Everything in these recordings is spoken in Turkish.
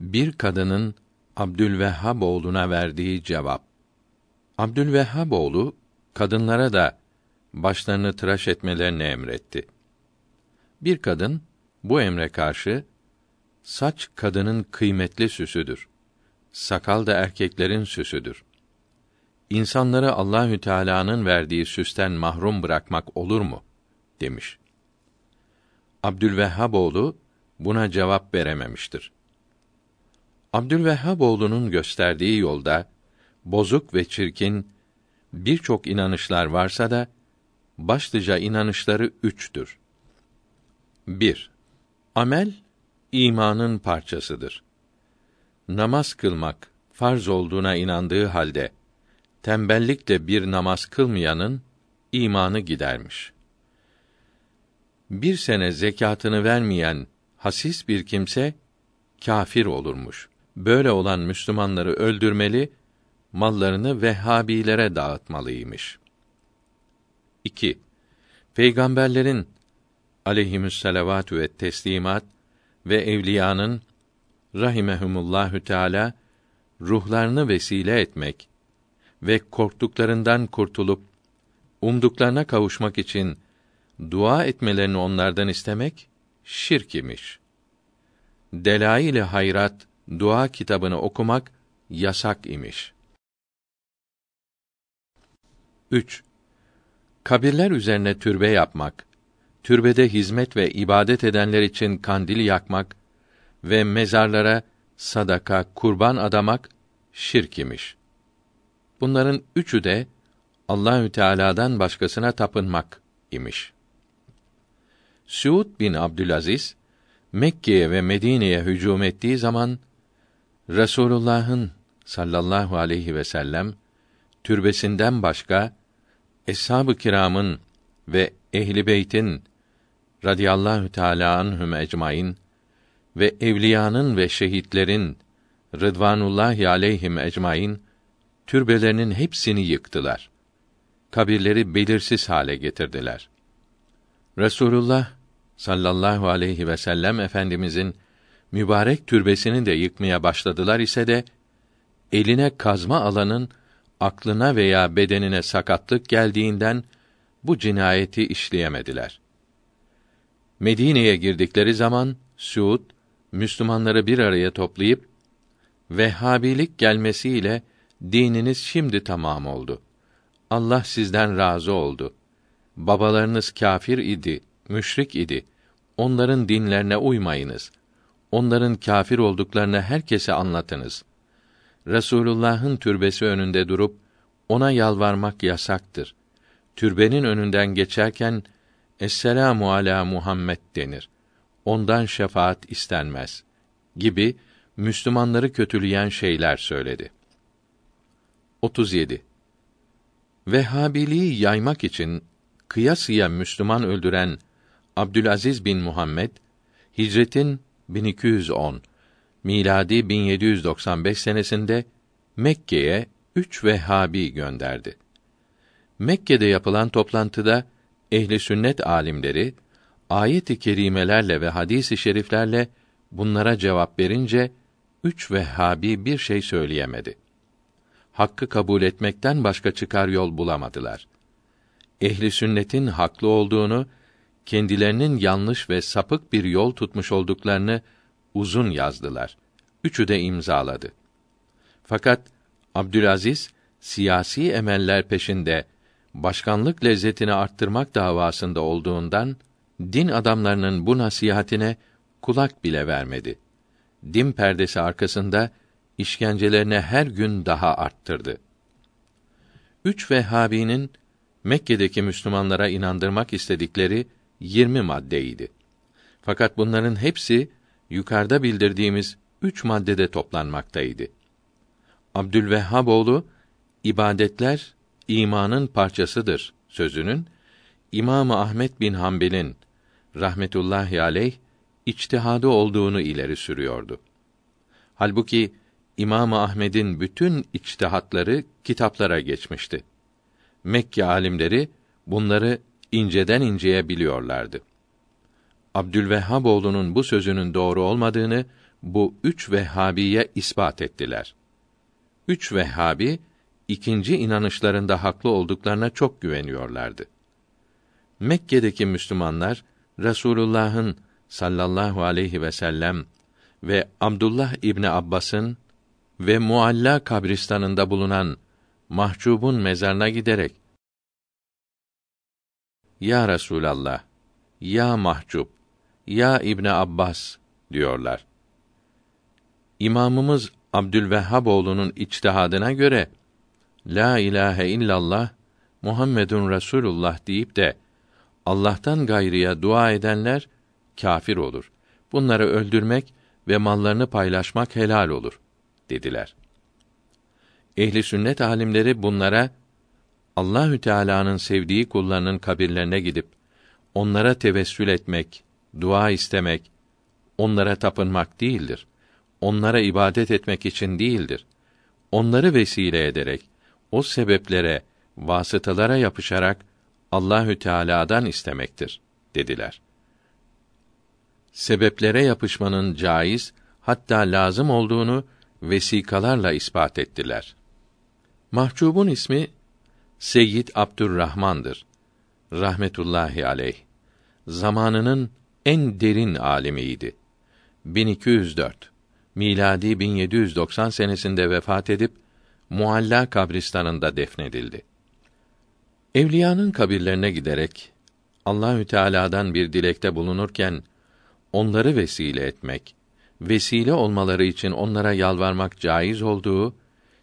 Bir kadının Abdülvehhab oğluna verdiği cevap. Abdülvehhab oğlu kadınlara da başlarını tıraş etmelerini emretti. Bir kadın bu emre karşı saç kadının kıymetli süsüdür. Sakal da erkeklerin süsüdür. İnsanları Allahü Teala'nın verdiği süsten mahrum bırakmak olur mu? demiş. Abdülvehhab oğlu buna cevap verememiştir. Abdülvehhab oğlunun gösterdiği yolda bozuk ve çirkin birçok inanışlar varsa da başlıca inanışları üçtür. 1. Amel imanın parçasıdır. Namaz kılmak farz olduğuna inandığı halde tembellikle bir namaz kılmayanın imanı gidermiş. Bir sene zekatını vermeyen hasis bir kimse kafir olurmuş. Böyle olan Müslümanları öldürmeli, mallarını Vehhabilere dağıtmalıymış. 2. Peygamberlerin aleyhimüsselavatü ve teslimat ve evliyanın rahimehumullahü teala ruhlarını vesile etmek ve korktuklarından kurtulup umduklarına kavuşmak için dua etmelerini onlardan istemek şirk imiş. Delail-i Hayrat dua kitabını okumak yasak imiş. 3. Kabirler üzerine türbe yapmak, türbede hizmet ve ibadet edenler için kandil yakmak ve mezarlara sadaka, kurban adamak şirk imiş. Bunların üçü de Allahü Teala'dan başkasına tapınmak imiş. Suud bin Abdülaziz Mekke'ye ve Medine'ye hücum ettiği zaman Resulullah'ın sallallahu aleyhi ve sellem türbesinden başka eshab-ı kiramın ve ehli beytin radıyallahu teâlâ anhum ecmaîn ve evliyanın ve şehitlerin rıdvanullahi aleyhim ecmaîn türbelerinin hepsini yıktılar. Kabirleri belirsiz hale getirdiler. Resulullah sallallahu aleyhi ve sellem efendimizin mübarek türbesini de yıkmaya başladılar ise de eline kazma alanın aklına veya bedenine sakatlık geldiğinden bu cinayeti işleyemediler. Medine'ye girdikleri zaman Suud Müslümanları bir araya toplayıp Vehhabilik gelmesiyle dininiz şimdi tamam oldu. Allah sizden razı oldu. Babalarınız kâfir idi, müşrik idi. Onların dinlerine uymayınız. Onların kâfir olduklarını herkese anlatınız. Resulullah'ın türbesi önünde durup ona yalvarmak yasaktır. Türbenin önünden geçerken Esselamu ala Muhammed denir. Ondan şefaat istenmez gibi Müslümanları kötüleyen şeyler söyledi. 37. Vehhabiliği yaymak için kıyasıya Müslüman öldüren Abdülaziz bin Muhammed hicretin 1210 miladi 1795 senesinde Mekke'ye üç Vehhabi gönderdi. Mekke'de yapılan toplantıda ehli sünnet alimleri ayet-i kerimelerle ve hadis-i şeriflerle bunlara cevap verince üç Vehhabi bir şey söyleyemedi. Hakkı kabul etmekten başka çıkar yol bulamadılar. Ehli sünnetin haklı olduğunu, kendilerinin yanlış ve sapık bir yol tutmuş olduklarını uzun yazdılar. Üçü de imzaladı. Fakat Abdülaziz siyasi emeller peşinde başkanlık lezzetini arttırmak davasında olduğundan din adamlarının bu nasihatine kulak bile vermedi. Din perdesi arkasında işkencelerine her gün daha arttırdı. Üç Vehhabi'nin Mekke'deki Müslümanlara inandırmak istedikleri yirmi maddeydi. Fakat bunların hepsi yukarıda bildirdiğimiz üç maddede toplanmaktaydı. Abdülvehhab oğlu ibadetler imanın parçasıdır sözünün İmam Ahmet bin Hanbel'in rahmetullahi aleyh içtihadı olduğunu ileri sürüyordu. Halbuki İmam Ahmed'in bütün içtihatları kitaplara geçmişti. Mekke alimleri bunları inceden inceye biliyorlardı. Abdülvehhab oğlunun bu sözünün doğru olmadığını bu üç Vehhabiye ispat ettiler. Üç Vehhabi ikinci inanışlarında haklı olduklarına çok güveniyorlardı. Mekke'deki Müslümanlar Resulullah'ın sallallahu aleyhi ve sellem ve Abdullah İbni Abbas'ın ve Mualla kabristanında bulunan mahcubun mezarına giderek Ya Resulallah, ya mahcub, ya İbni Abbas diyorlar. İmamımız Abdülvehhab oğlunun içtihadına göre La ilahe illallah Muhammedun Resulullah deyip de Allah'tan gayrıya dua edenler kafir olur. Bunları öldürmek ve mallarını paylaşmak helal olur dediler. Ehli sünnet alimleri bunlara Allahü Teala'nın sevdiği kullarının kabirlerine gidip onlara tevessül etmek, dua istemek, onlara tapınmak değildir. Onlara ibadet etmek için değildir. Onları vesile ederek o sebeplere, vasıtalara yapışarak Allahü Teala'dan istemektir dediler. Sebeplere yapışmanın caiz, hatta lazım olduğunu vesikalarla ispat ettiler. Mahcubun ismi Seyyid Abdurrahman'dır. Rahmetullahi aleyh. Zamanının en derin alimiydi. 1204 miladi 1790 senesinde vefat edip Mualla kabristanında defnedildi. Evliyanın kabirlerine giderek Allahü Teala'dan bir dilekte bulunurken onları vesile etmek, vesile olmaları için onlara yalvarmak caiz olduğu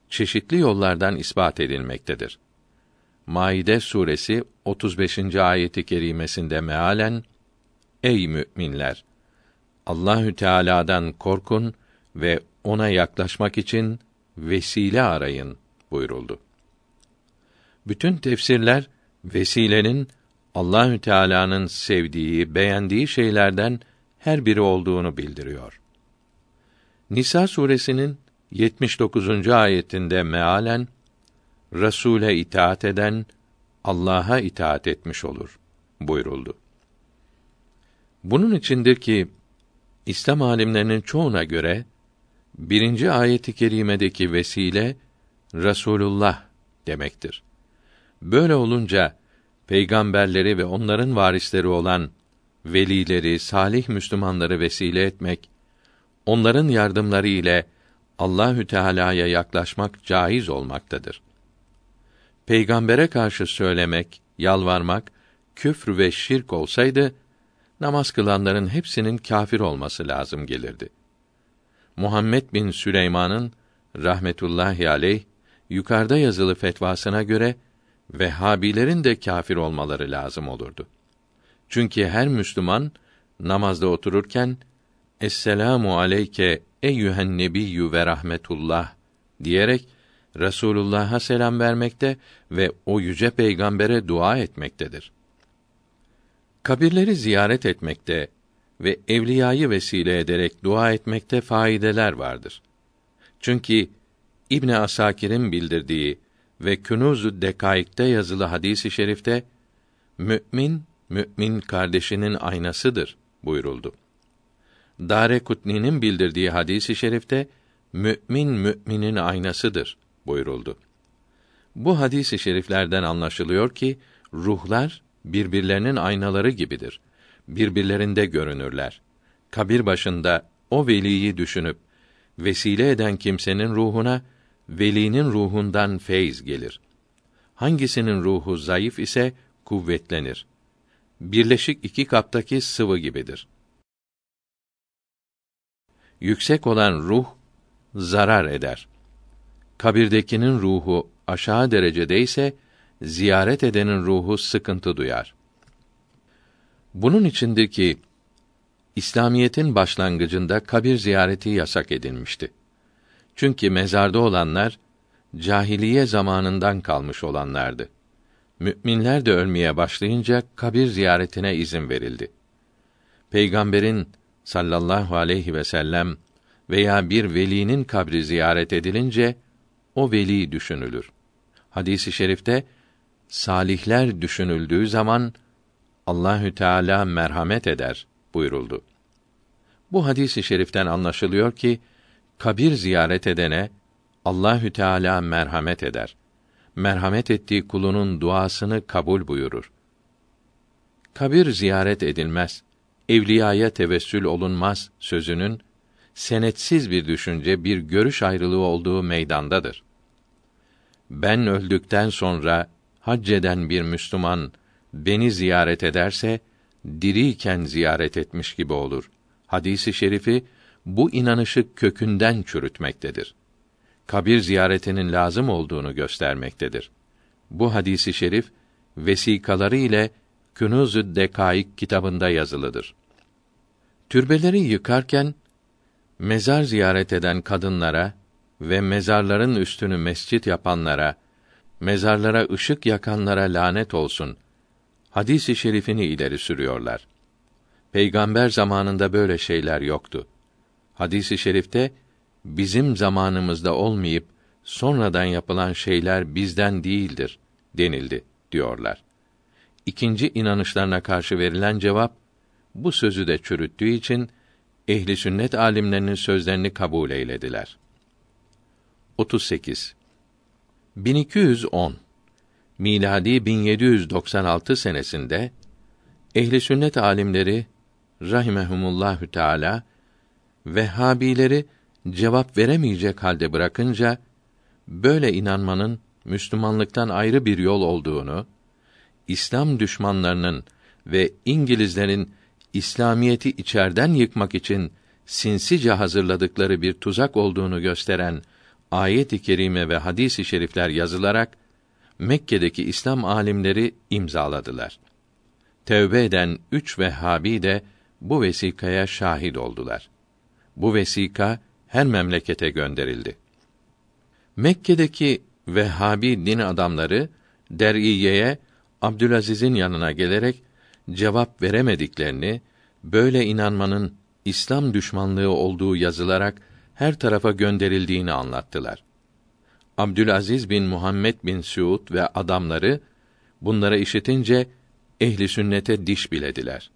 çeşitli yollardan ispat edilmektedir. Maide suresi 35. ayeti kerimesinde mealen Ey müminler Allahü Teala'dan korkun ve ona yaklaşmak için vesile arayın buyuruldu. Bütün tefsirler vesilenin Allahü Teala'nın sevdiği, beğendiği şeylerden her biri olduğunu bildiriyor. Nisa suresinin 79. ayetinde mealen Rasule itaat eden Allah'a itaat etmiş olur buyuruldu. Bunun içindir ki İslam alimlerinin çoğuna göre birinci ayeti kerimedeki vesile Rasulullah demektir. Böyle olunca peygamberleri ve onların varisleri olan velileri, salih Müslümanları vesile etmek, onların yardımları ile Allahü Teala'ya yaklaşmak caiz olmaktadır. Peygambere karşı söylemek, yalvarmak küfr ve şirk olsaydı namaz kılanların hepsinin kâfir olması lazım gelirdi. Muhammed bin Süleyman'ın rahmetullahi aleyh yukarıda yazılı fetvasına göre Vehhabilerin de kâfir olmaları lazım olurdu. Çünkü her Müslüman namazda otururken Esselamu aleyke eyyühen nebiyyü ve rahmetullah diyerek Resulullah'a selam vermekte ve o yüce peygambere dua etmektedir. Kabirleri ziyaret etmekte ve evliyayı vesile ederek dua etmekte faydeler vardır. Çünkü İbn Asakir'in bildirdiği ve Künûz-u Dekaik'te yazılı hadisi i şerifte mümin mümin kardeşinin aynasıdır buyuruldu. Dare Kutni'nin bildirdiği hadisi i şerifte mümin müminin aynasıdır buyuruldu. Bu hadis-i şeriflerden anlaşılıyor ki ruhlar birbirlerinin aynaları gibidir. Birbirlerinde görünürler. Kabir başında o veliyi düşünüp vesile eden kimsenin ruhuna velinin ruhundan feyz gelir. Hangisinin ruhu zayıf ise kuvvetlenir. Birleşik iki kaptaki sıvı gibidir. Yüksek olan ruh zarar eder. Kabirdekinin ruhu aşağı derecede ise ziyaret edenin ruhu sıkıntı duyar. Bunun içindir ki İslamiyetin başlangıcında kabir ziyareti yasak edilmişti. Çünkü mezarda olanlar cahiliye zamanından kalmış olanlardı. Müminler de ölmeye başlayınca kabir ziyaretine izin verildi. Peygamberin sallallahu aleyhi ve sellem veya bir velinin kabri ziyaret edilince o veli düşünülür. Hadisi i şerifte salihler düşünüldüğü zaman Allahü Teala merhamet eder buyuruldu. Bu hadisi i şeriften anlaşılıyor ki kabir ziyaret edene Allahü Teala merhamet eder. Merhamet ettiği kulunun duasını kabul buyurur. Kabir ziyaret edilmez, evliyaya tevessül olunmaz sözünün senetsiz bir düşünce, bir görüş ayrılığı olduğu meydandadır. Ben öldükten sonra hac eden bir Müslüman beni ziyaret ederse diriyken ziyaret etmiş gibi olur. Hadisi şerifi bu inanışı kökünden çürütmektedir. Kabir ziyaretinin lazım olduğunu göstermektedir. Bu hadisi şerif vesikaları ile Künûz-ü Dekaik kitabında yazılıdır. Türbeleri yıkarken mezar ziyaret eden kadınlara ve mezarların üstünü mescit yapanlara, mezarlara ışık yakanlara lanet olsun. Hadisi şerifini ileri sürüyorlar. Peygamber zamanında böyle şeyler yoktu. Hadisi şerifte bizim zamanımızda olmayıp sonradan yapılan şeyler bizden değildir denildi diyorlar. İkinci inanışlarına karşı verilen cevap bu sözü de çürüttüğü için ehli sünnet alimlerinin sözlerini kabul eylediler. 38 1210 miladi 1796 senesinde ehli sünnet alimleri rahimehumullahü teala Vehhabileri cevap veremeyecek halde bırakınca böyle inanmanın Müslümanlıktan ayrı bir yol olduğunu, İslam düşmanlarının ve İngilizlerin İslamiyeti içerden yıkmak için sinsice hazırladıkları bir tuzak olduğunu gösteren ayet-i kerime ve hadis-i şerifler yazılarak Mekke'deki İslam alimleri imzaladılar. Tevbe eden üç Vehhabi de bu vesikaya şahit oldular. Bu vesika her memlekete gönderildi. Mekke'deki Vehhabi din adamları Der'iye'ye Abdülaziz'in yanına gelerek cevap veremediklerini, böyle inanmanın İslam düşmanlığı olduğu yazılarak her tarafa gönderildiğini anlattılar. Abdülaziz bin Muhammed bin Suud ve adamları bunlara işitince ehli sünnete diş bilediler.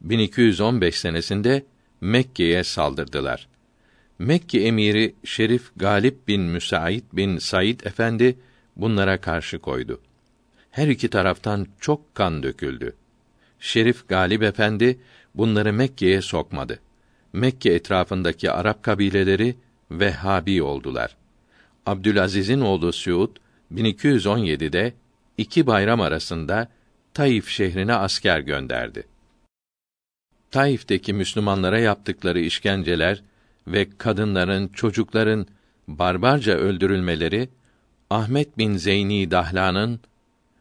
1215 senesinde Mekke'ye saldırdılar. Mekke emiri Şerif Galip bin Müsait bin Said efendi bunlara karşı koydu. Her iki taraftan çok kan döküldü. Şerif Galip efendi bunları Mekke'ye sokmadı. Mekke etrafındaki Arap kabileleri Vehhabi oldular. Abdülaziz'in oğlu Suud 1217'de iki bayram arasında Taif şehrine asker gönderdi. Taif'teki Müslümanlara yaptıkları işkenceler ve kadınların, çocukların barbarca öldürülmeleri Ahmet bin Zeyni Dahlan'ın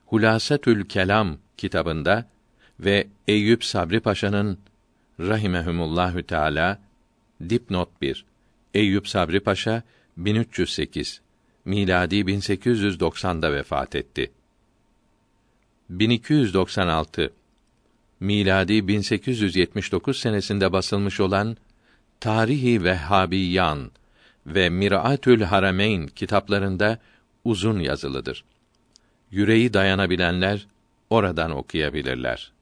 Hulasetül Kelam kitabında ve Eyüp Sabri Paşa'nın rahimehumullahü teala dipnot 1 Eyüp Sabri Paşa 1308 miladi 1890'da vefat etti. 1296 miladi 1879 senesinde basılmış olan Tarihi Vehhabiyan ve Miraatül Harameyn kitaplarında uzun yazılıdır. Yüreği dayanabilenler oradan okuyabilirler.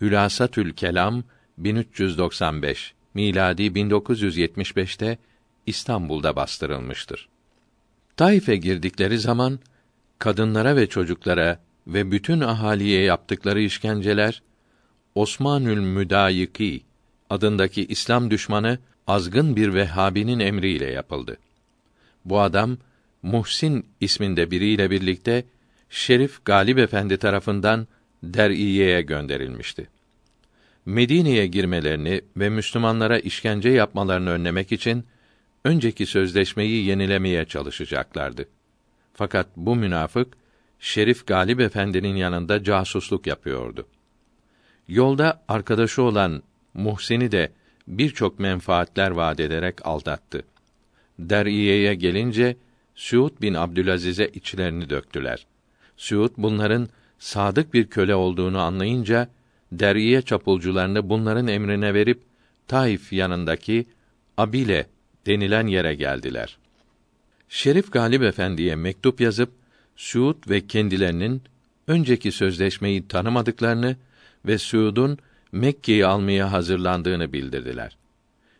Hülasatül Kelam 1395 miladi 1975'te İstanbul'da bastırılmıştır. Taif'e girdikleri zaman kadınlara ve çocuklara ve bütün ahaliye yaptıkları işkenceler Osmanül Müdayiki adındaki İslam düşmanı azgın bir Vehhabinin emriyle yapıldı. Bu adam Muhsin isminde biriyle birlikte Şerif Galip Efendi tarafından Der'iye'ye gönderilmişti. Medine'ye girmelerini ve Müslümanlara işkence yapmalarını önlemek için önceki sözleşmeyi yenilemeye çalışacaklardı. Fakat bu münafık Şerif Galip Efendi'nin yanında casusluk yapıyordu. Yolda arkadaşı olan Muhsin'i de birçok menfaatler vaat ederek aldattı. Der'iye'ye gelince Suud bin Abdülaziz'e içlerini döktüler. Suud bunların sadık bir köle olduğunu anlayınca Der'iye çapulcularını bunların emrine verip Taif yanındaki Abile denilen yere geldiler. Şerif Galip Efendi'ye mektup yazıp Suud ve kendilerinin önceki sözleşmeyi tanımadıklarını ve Suud'un Mekke'yi almaya hazırlandığını bildirdiler.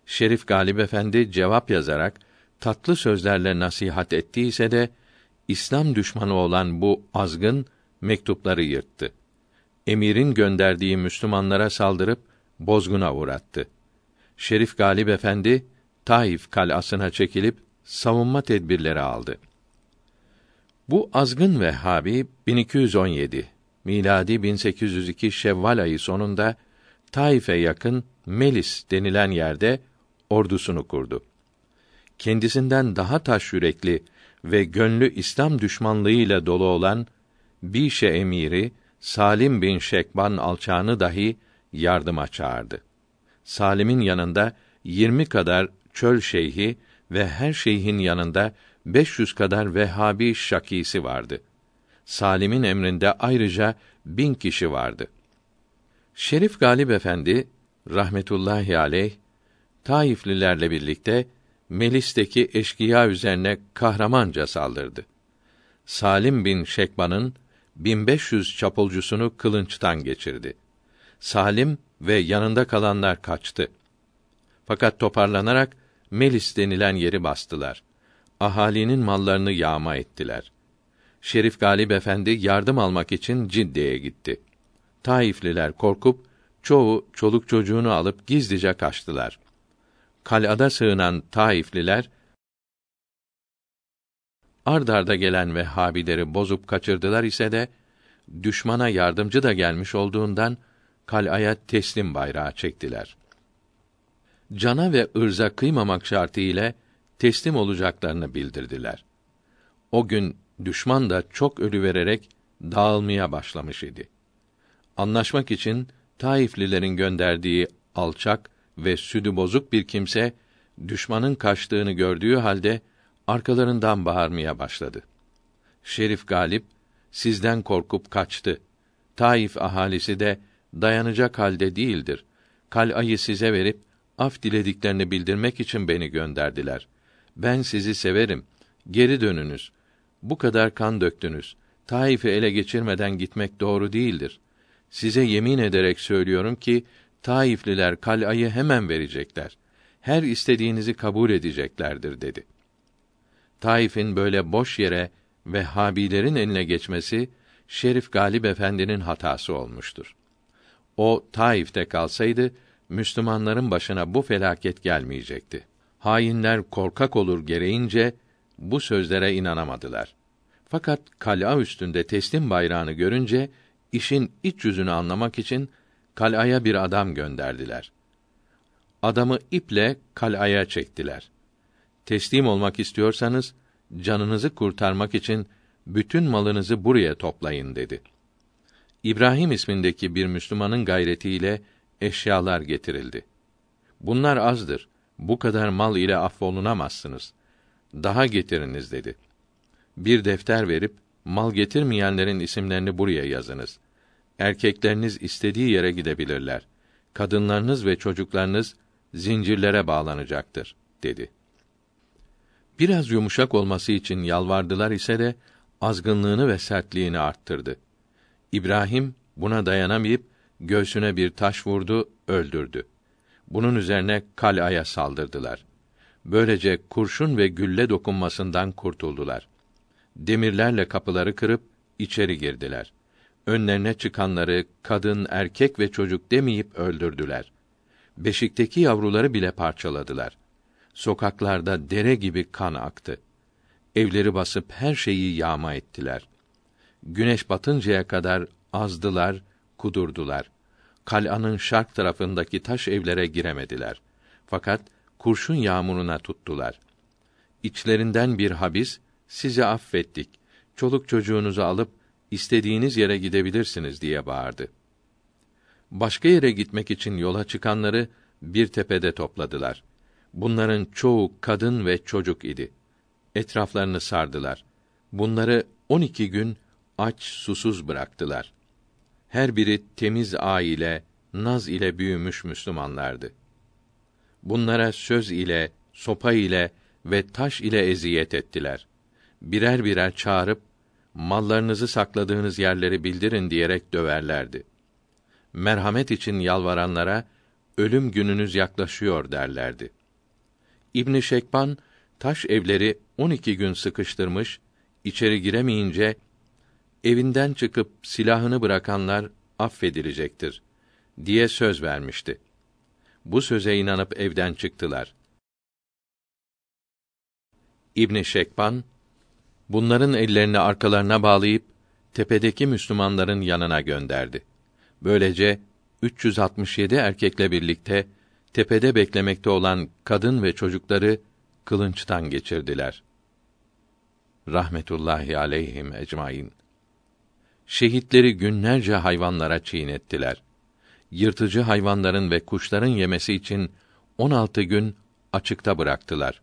Şerif Galip Efendi cevap yazarak tatlı sözlerle nasihat ettiyse de İslam düşmanı olan bu azgın mektupları yırttı. Emirin gönderdiği Müslümanlara saldırıp bozguna uğrattı. Şerif Galip Efendi Taif kalasına çekilip savunma tedbirleri aldı. Bu azgın Vehhabi 1217 miladi 1802 Şevval ayı sonunda Taif'e yakın Melis denilen yerde ordusunu kurdu. Kendisinden daha taş yürekli ve gönlü İslam düşmanlığıyla dolu olan Bişe emiri Salim bin Şekban alçağını dahi yardıma çağırdı. Salim'in yanında 20 kadar çöl şeyhi ve her şeyhin yanında 500 kadar Vehhabi şakisi vardı. Salim'in emrinde ayrıca bin kişi vardı. Şerif Galip Efendi rahmetullahi aleyh Taiflilerle birlikte Melis'teki eşkıya üzerine kahramanca saldırdı. Salim bin Şekban'ın 1500 çapulcusunu kılınçtan geçirdi. Salim ve yanında kalanlar kaçtı. Fakat toparlanarak Melis denilen yeri bastılar. Ahalinin mallarını yağma ettiler. Şerif Galip Efendi yardım almak için Cidde'ye gitti. Taifliler korkup çoğu çoluk çocuğunu alıp gizlice kaçtılar. Kalada sığınan Taifliler ard arda gelen Vehhabileri bozup kaçırdılar ise de düşmana yardımcı da gelmiş olduğundan kalaya teslim bayrağı çektiler. Cana ve ırza kıymamak şartı ile teslim olacaklarını bildirdiler. O gün düşman da çok ölü vererek dağılmaya başlamış idi. Anlaşmak için Taiflilerin gönderdiği alçak ve südü bozuk bir kimse düşmanın kaçtığını gördüğü halde arkalarından bağırmaya başladı. Şerif Galip sizden korkup kaçtı. Taif ahalisi de dayanacak halde değildir. Kal'ayı size verip af dilediklerini bildirmek için beni gönderdiler. Ben sizi severim. Geri dönünüz. Bu kadar kan döktünüz. Taif'i ele geçirmeden gitmek doğru değildir. Size yemin ederek söylüyorum ki Taifliler kal'ayı hemen verecekler. Her istediğinizi kabul edeceklerdir dedi. Taif'in böyle boş yere ve Habilerin eline geçmesi Şerif Galip Efendi'nin hatası olmuştur. O Taif'te kalsaydı Müslümanların başına bu felaket gelmeyecekti. Hainler korkak olur gereğince bu sözlere inanamadılar. Fakat kal'a üstünde teslim bayrağını görünce işin iç yüzünü anlamak için kal'aya bir adam gönderdiler. Adamı iple kal'aya çektiler. Teslim olmak istiyorsanız canınızı kurtarmak için bütün malınızı buraya toplayın dedi. İbrahim ismindeki bir Müslümanın gayretiyle eşyalar getirildi. Bunlar azdır. Bu kadar mal ile affolunamazsınız. Daha getiriniz dedi. Bir defter verip mal getirmeyenlerin isimlerini buraya yazınız. Erkekleriniz istediği yere gidebilirler. Kadınlarınız ve çocuklarınız zincirlere bağlanacaktır dedi. Biraz yumuşak olması için yalvardılar ise de azgınlığını ve sertliğini arttırdı. İbrahim buna dayanamayıp göğsüne bir taş vurdu, öldürdü. Bunun üzerine kalaya saldırdılar. Böylece kurşun ve gülle dokunmasından kurtuldular. Demirlerle kapıları kırıp içeri girdiler. Önlerine çıkanları kadın, erkek ve çocuk demeyip öldürdüler. Beşikteki yavruları bile parçaladılar. Sokaklarda dere gibi kan aktı. Evleri basıp her şeyi yağma ettiler. Güneş batıncaya kadar azdılar, kudurdular. Kal'anın şark tarafındaki taş evlere giremediler. Fakat kurşun yağmuruna tuttular. İçlerinden bir habis, sizi affettik. Çoluk çocuğunuzu alıp istediğiniz yere gidebilirsiniz diye bağırdı. Başka yere gitmek için yola çıkanları bir tepede topladılar. Bunların çoğu kadın ve çocuk idi. Etraflarını sardılar. Bunları on iki gün aç susuz bıraktılar. Her biri temiz aile, naz ile büyümüş Müslümanlardı. Bunlara söz ile, sopa ile ve taş ile eziyet ettiler. Birer birer çağırıp mallarınızı sakladığınız yerleri bildirin diyerek döverlerdi. Merhamet için yalvaranlara ölüm gününüz yaklaşıyor derlerdi. İbn Şekban taş evleri 12 gün sıkıştırmış, içeri giremeyince evinden çıkıp silahını bırakanlar affedilecektir diye söz vermişti. Bu söze inanıp evden çıktılar. İbn Şekban bunların ellerini arkalarına bağlayıp tepedeki Müslümanların yanına gönderdi. Böylece 367 erkekle birlikte tepede beklemekte olan kadın ve çocukları kılınçtan geçirdiler. Rahmetullahi aleyhim ecmaîn. Şehitleri günlerce hayvanlara çiğnettiler. Yırtıcı hayvanların ve kuşların yemesi için 16 gün açıkta bıraktılar.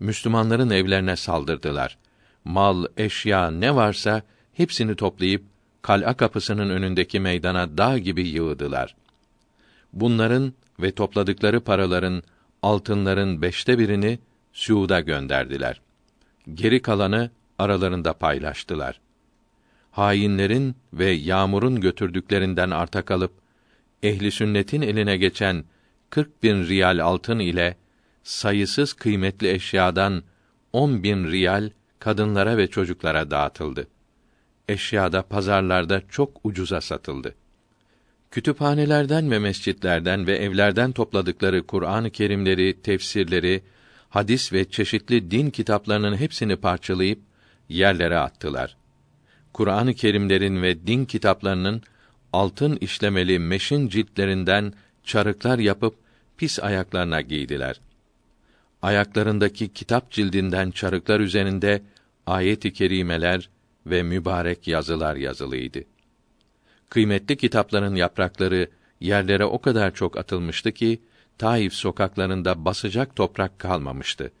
Müslümanların evlerine saldırdılar. Mal, eşya ne varsa hepsini toplayıp kal'a kapısının önündeki meydana dağ gibi yığdılar. Bunların ve topladıkları paraların, altınların beşte birini Suud'a gönderdiler. Geri kalanı aralarında paylaştılar. Hainlerin ve yağmurun götürdüklerinden arta kalıp ehli sünnetin eline geçen 40 bin riyal altın ile sayısız kıymetli eşyadan 10 bin riyal kadınlara ve çocuklara dağıtıldı. Eşyada pazarlarda çok ucuza satıldı. Kütüphanelerden ve mescitlerden ve evlerden topladıkları Kur'an-ı Kerimleri, tefsirleri, hadis ve çeşitli din kitaplarının hepsini parçalayıp yerlere attılar. Kur'an-ı Kerimlerin ve din kitaplarının altın işlemeli meşin ciltlerinden çarıklar yapıp pis ayaklarına giydiler. Ayaklarındaki kitap cildinden çarıklar üzerinde ayet-i kerimeler ve mübarek yazılar yazılıydı. Kıymetli kitapların yaprakları yerlere o kadar çok atılmıştı ki Taif sokaklarında basacak toprak kalmamıştı.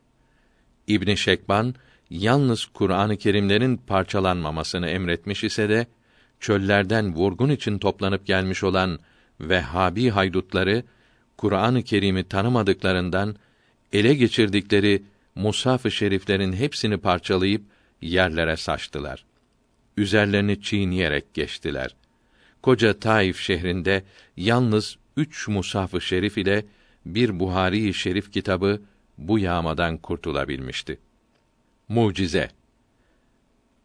İbn Şekban yalnız Kur'an-ı Kerimlerin parçalanmamasını emretmiş ise de çöllerden vurgun için toplanıp gelmiş olan Vehhabi haydutları Kur'an-ı Kerim'i tanımadıklarından ele geçirdikleri mushaf-ı şeriflerin hepsini parçalayıp yerlere saçtılar. Üzerlerini çiğneyerek geçtiler. Koca Taif şehrinde yalnız üç mushaf-ı şerif ile bir Buhari-i Şerif kitabı bu yağmadan kurtulabilmişti. Mucize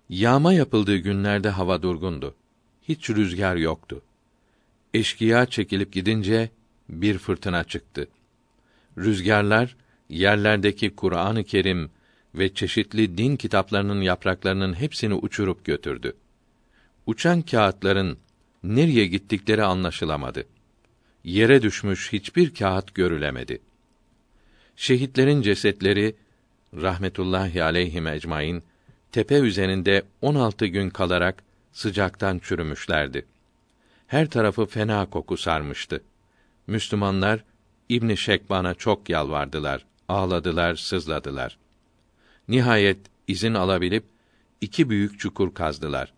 Yağma yapıldığı günlerde hava durgundu. Hiç rüzgar yoktu. Eşkıya çekilip gidince bir fırtına çıktı. Rüzgarlar yerlerdeki Kur'an-ı Kerim ve çeşitli din kitaplarının yapraklarının hepsini uçurup götürdü. Uçan kağıtların nereye gittikleri anlaşılamadı yere düşmüş hiçbir kağıt görülemedi. Şehitlerin cesetleri rahmetullahi aleyhi ecmaîn tepe üzerinde 16 gün kalarak sıcaktan çürümüşlerdi. Her tarafı fena koku sarmıştı. Müslümanlar İbn Şekban'a çok yalvardılar, ağladılar, sızladılar. Nihayet izin alabilip iki büyük çukur kazdılar.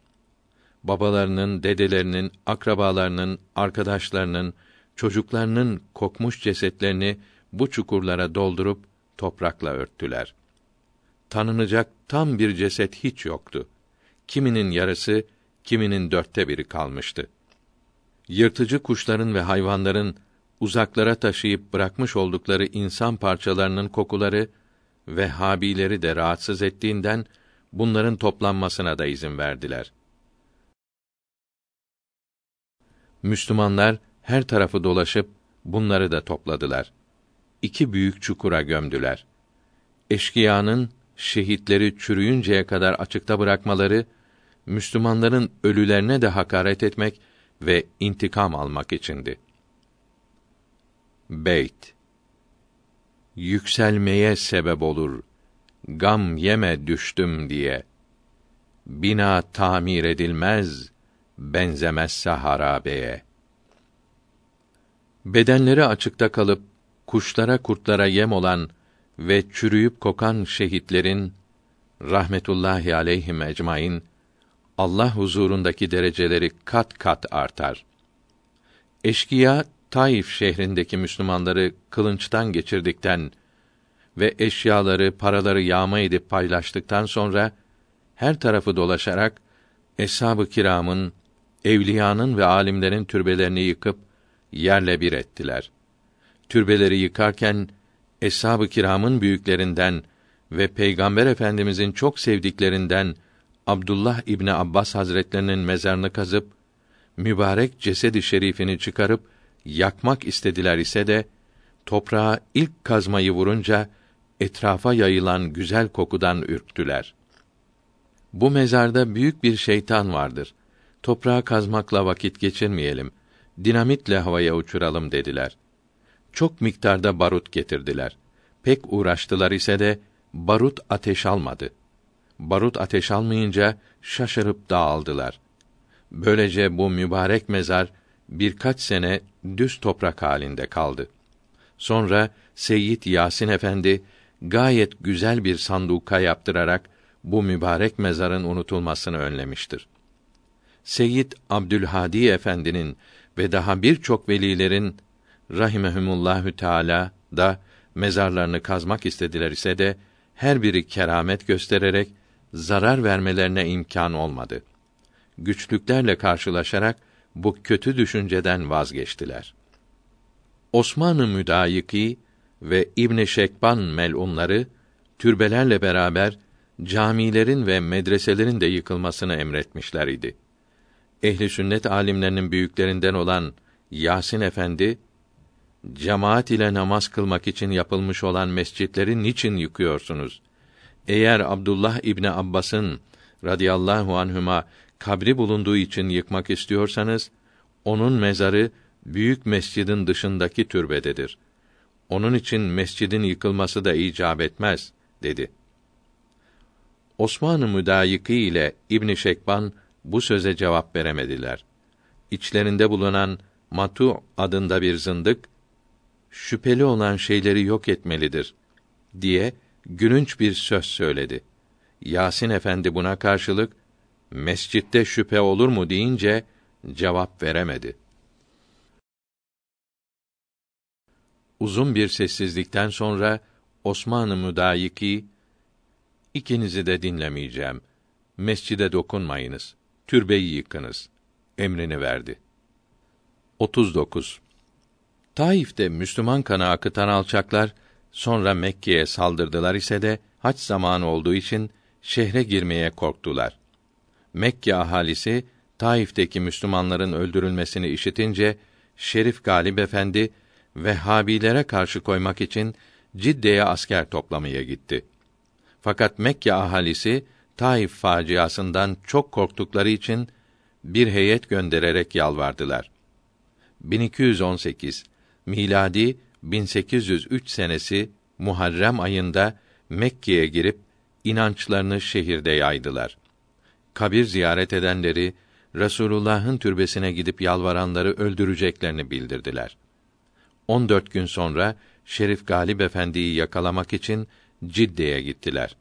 Babalarının, dedelerinin, akrabalarının, arkadaşlarının, çocuklarının kokmuş cesetlerini bu çukurlara doldurup toprakla örttüler. Tanınacak tam bir ceset hiç yoktu. Kiminin yarısı, kiminin dörtte biri kalmıştı. Yırtıcı kuşların ve hayvanların uzaklara taşıyıp bırakmış oldukları insan parçalarının kokuları ve habileri de rahatsız ettiğinden bunların toplanmasına da izin verdiler. Müslümanlar her tarafı dolaşıp bunları da topladılar. İki büyük çukura gömdüler. Eşkıyanın şehitleri çürüyünceye kadar açıkta bırakmaları Müslümanların ölülerine de hakaret etmek ve intikam almak içindi. Beyt Yükselmeye sebep olur. Gam yeme düştüm diye. Bina tamir edilmez, benzemezse harabeye.'' Bedenleri açıkta kalıp kuşlara kurtlara yem olan ve çürüyüp kokan şehitlerin rahmetullahi aleyhim ecmaîn Allah huzurundaki dereceleri kat kat artar. Eşkıya Taif şehrindeki Müslümanları kılınçtan geçirdikten ve eşyaları, paraları yağma edip paylaştıktan sonra her tarafı dolaşarak eshab-ı kiramın, evliyanın ve alimlerin türbelerini yıkıp yerle bir ettiler. Türbeleri yıkarken eshab-ı kiramın büyüklerinden ve Peygamber Efendimizin çok sevdiklerinden Abdullah İbni Abbas Hazretlerinin mezarını kazıp mübarek cesedi şerifini çıkarıp yakmak istediler ise de toprağa ilk kazmayı vurunca etrafa yayılan güzel kokudan ürktüler. Bu mezarda büyük bir şeytan vardır. Toprağa kazmakla vakit geçirmeyelim. Dinamitle havaya uçuralım dediler. Çok miktarda barut getirdiler. Pek uğraştılar ise de barut ateş almadı. Barut ateş almayınca şaşırıp dağıldılar. Böylece bu mübarek mezar birkaç sene düz toprak halinde kaldı. Sonra Seyyid Yasin Efendi gayet güzel bir sanduka yaptırarak bu mübarek mezarın unutulmasını önlemiştir. Seyyid Abdülhadi Efendi'nin ve daha birçok velilerin rahimehumullahü teala da mezarlarını kazmak istediler ise de her biri keramet göstererek zarar vermelerine imkan olmadı. Güçlüklerle karşılaşarak bu kötü düşünceden vazgeçtiler. Osmanlı müdayiki ve İbn Şekban melunları türbelerle beraber camilerin ve medreselerin de yıkılmasını emretmişler idi. Ehli sünnet alimlerinin büyüklerinden olan Yasin Efendi cemaat ile namaz kılmak için yapılmış olan mescitleri niçin yıkıyorsunuz? Eğer Abdullah İbni Abbas'ın radıyallahu anhüma kabri bulunduğu için yıkmak istiyorsanız, onun mezarı büyük mescidin dışındaki türbededir. Onun için mescidin yıkılması da icap etmez, dedi. Osman-ı Müdayiki ile İbn Şekban bu söze cevap veremediler. İçlerinde bulunan Matu adında bir zındık şüpheli olan şeyleri yok etmelidir diye gülünç bir söz söyledi. Yasin Efendi buna karşılık mescitte şüphe olur mu deyince cevap veremedi. Uzun bir sessizlikten sonra Osman-ı Müdayiki ikinizi de dinlemeyeceğim. Mescide dokunmayınız. Türbeyi yıkınız. Emrini verdi. 39. Taif'te Müslüman kanı akıtan alçaklar sonra Mekke'ye saldırdılar ise de haç zamanı olduğu için şehre girmeye korktular. Mekke ahalisi Taif'teki Müslümanların öldürülmesini işitince Şerif Galip Efendi Vehhabilere karşı koymak için Cidde'ye asker toplamaya gitti. Fakat Mekke ahalisi Taif faciasından çok korktukları için bir heyet göndererek yalvardılar. 1218 miladi 1803 senesi Muharrem ayında Mekke'ye girip inançlarını şehirde yaydılar. Kabir ziyaret edenleri Resulullah'ın türbesine gidip yalvaranları öldüreceklerini bildirdiler. 14 gün sonra Şerif Galip Efendi'yi yakalamak için Cidde'ye gittiler.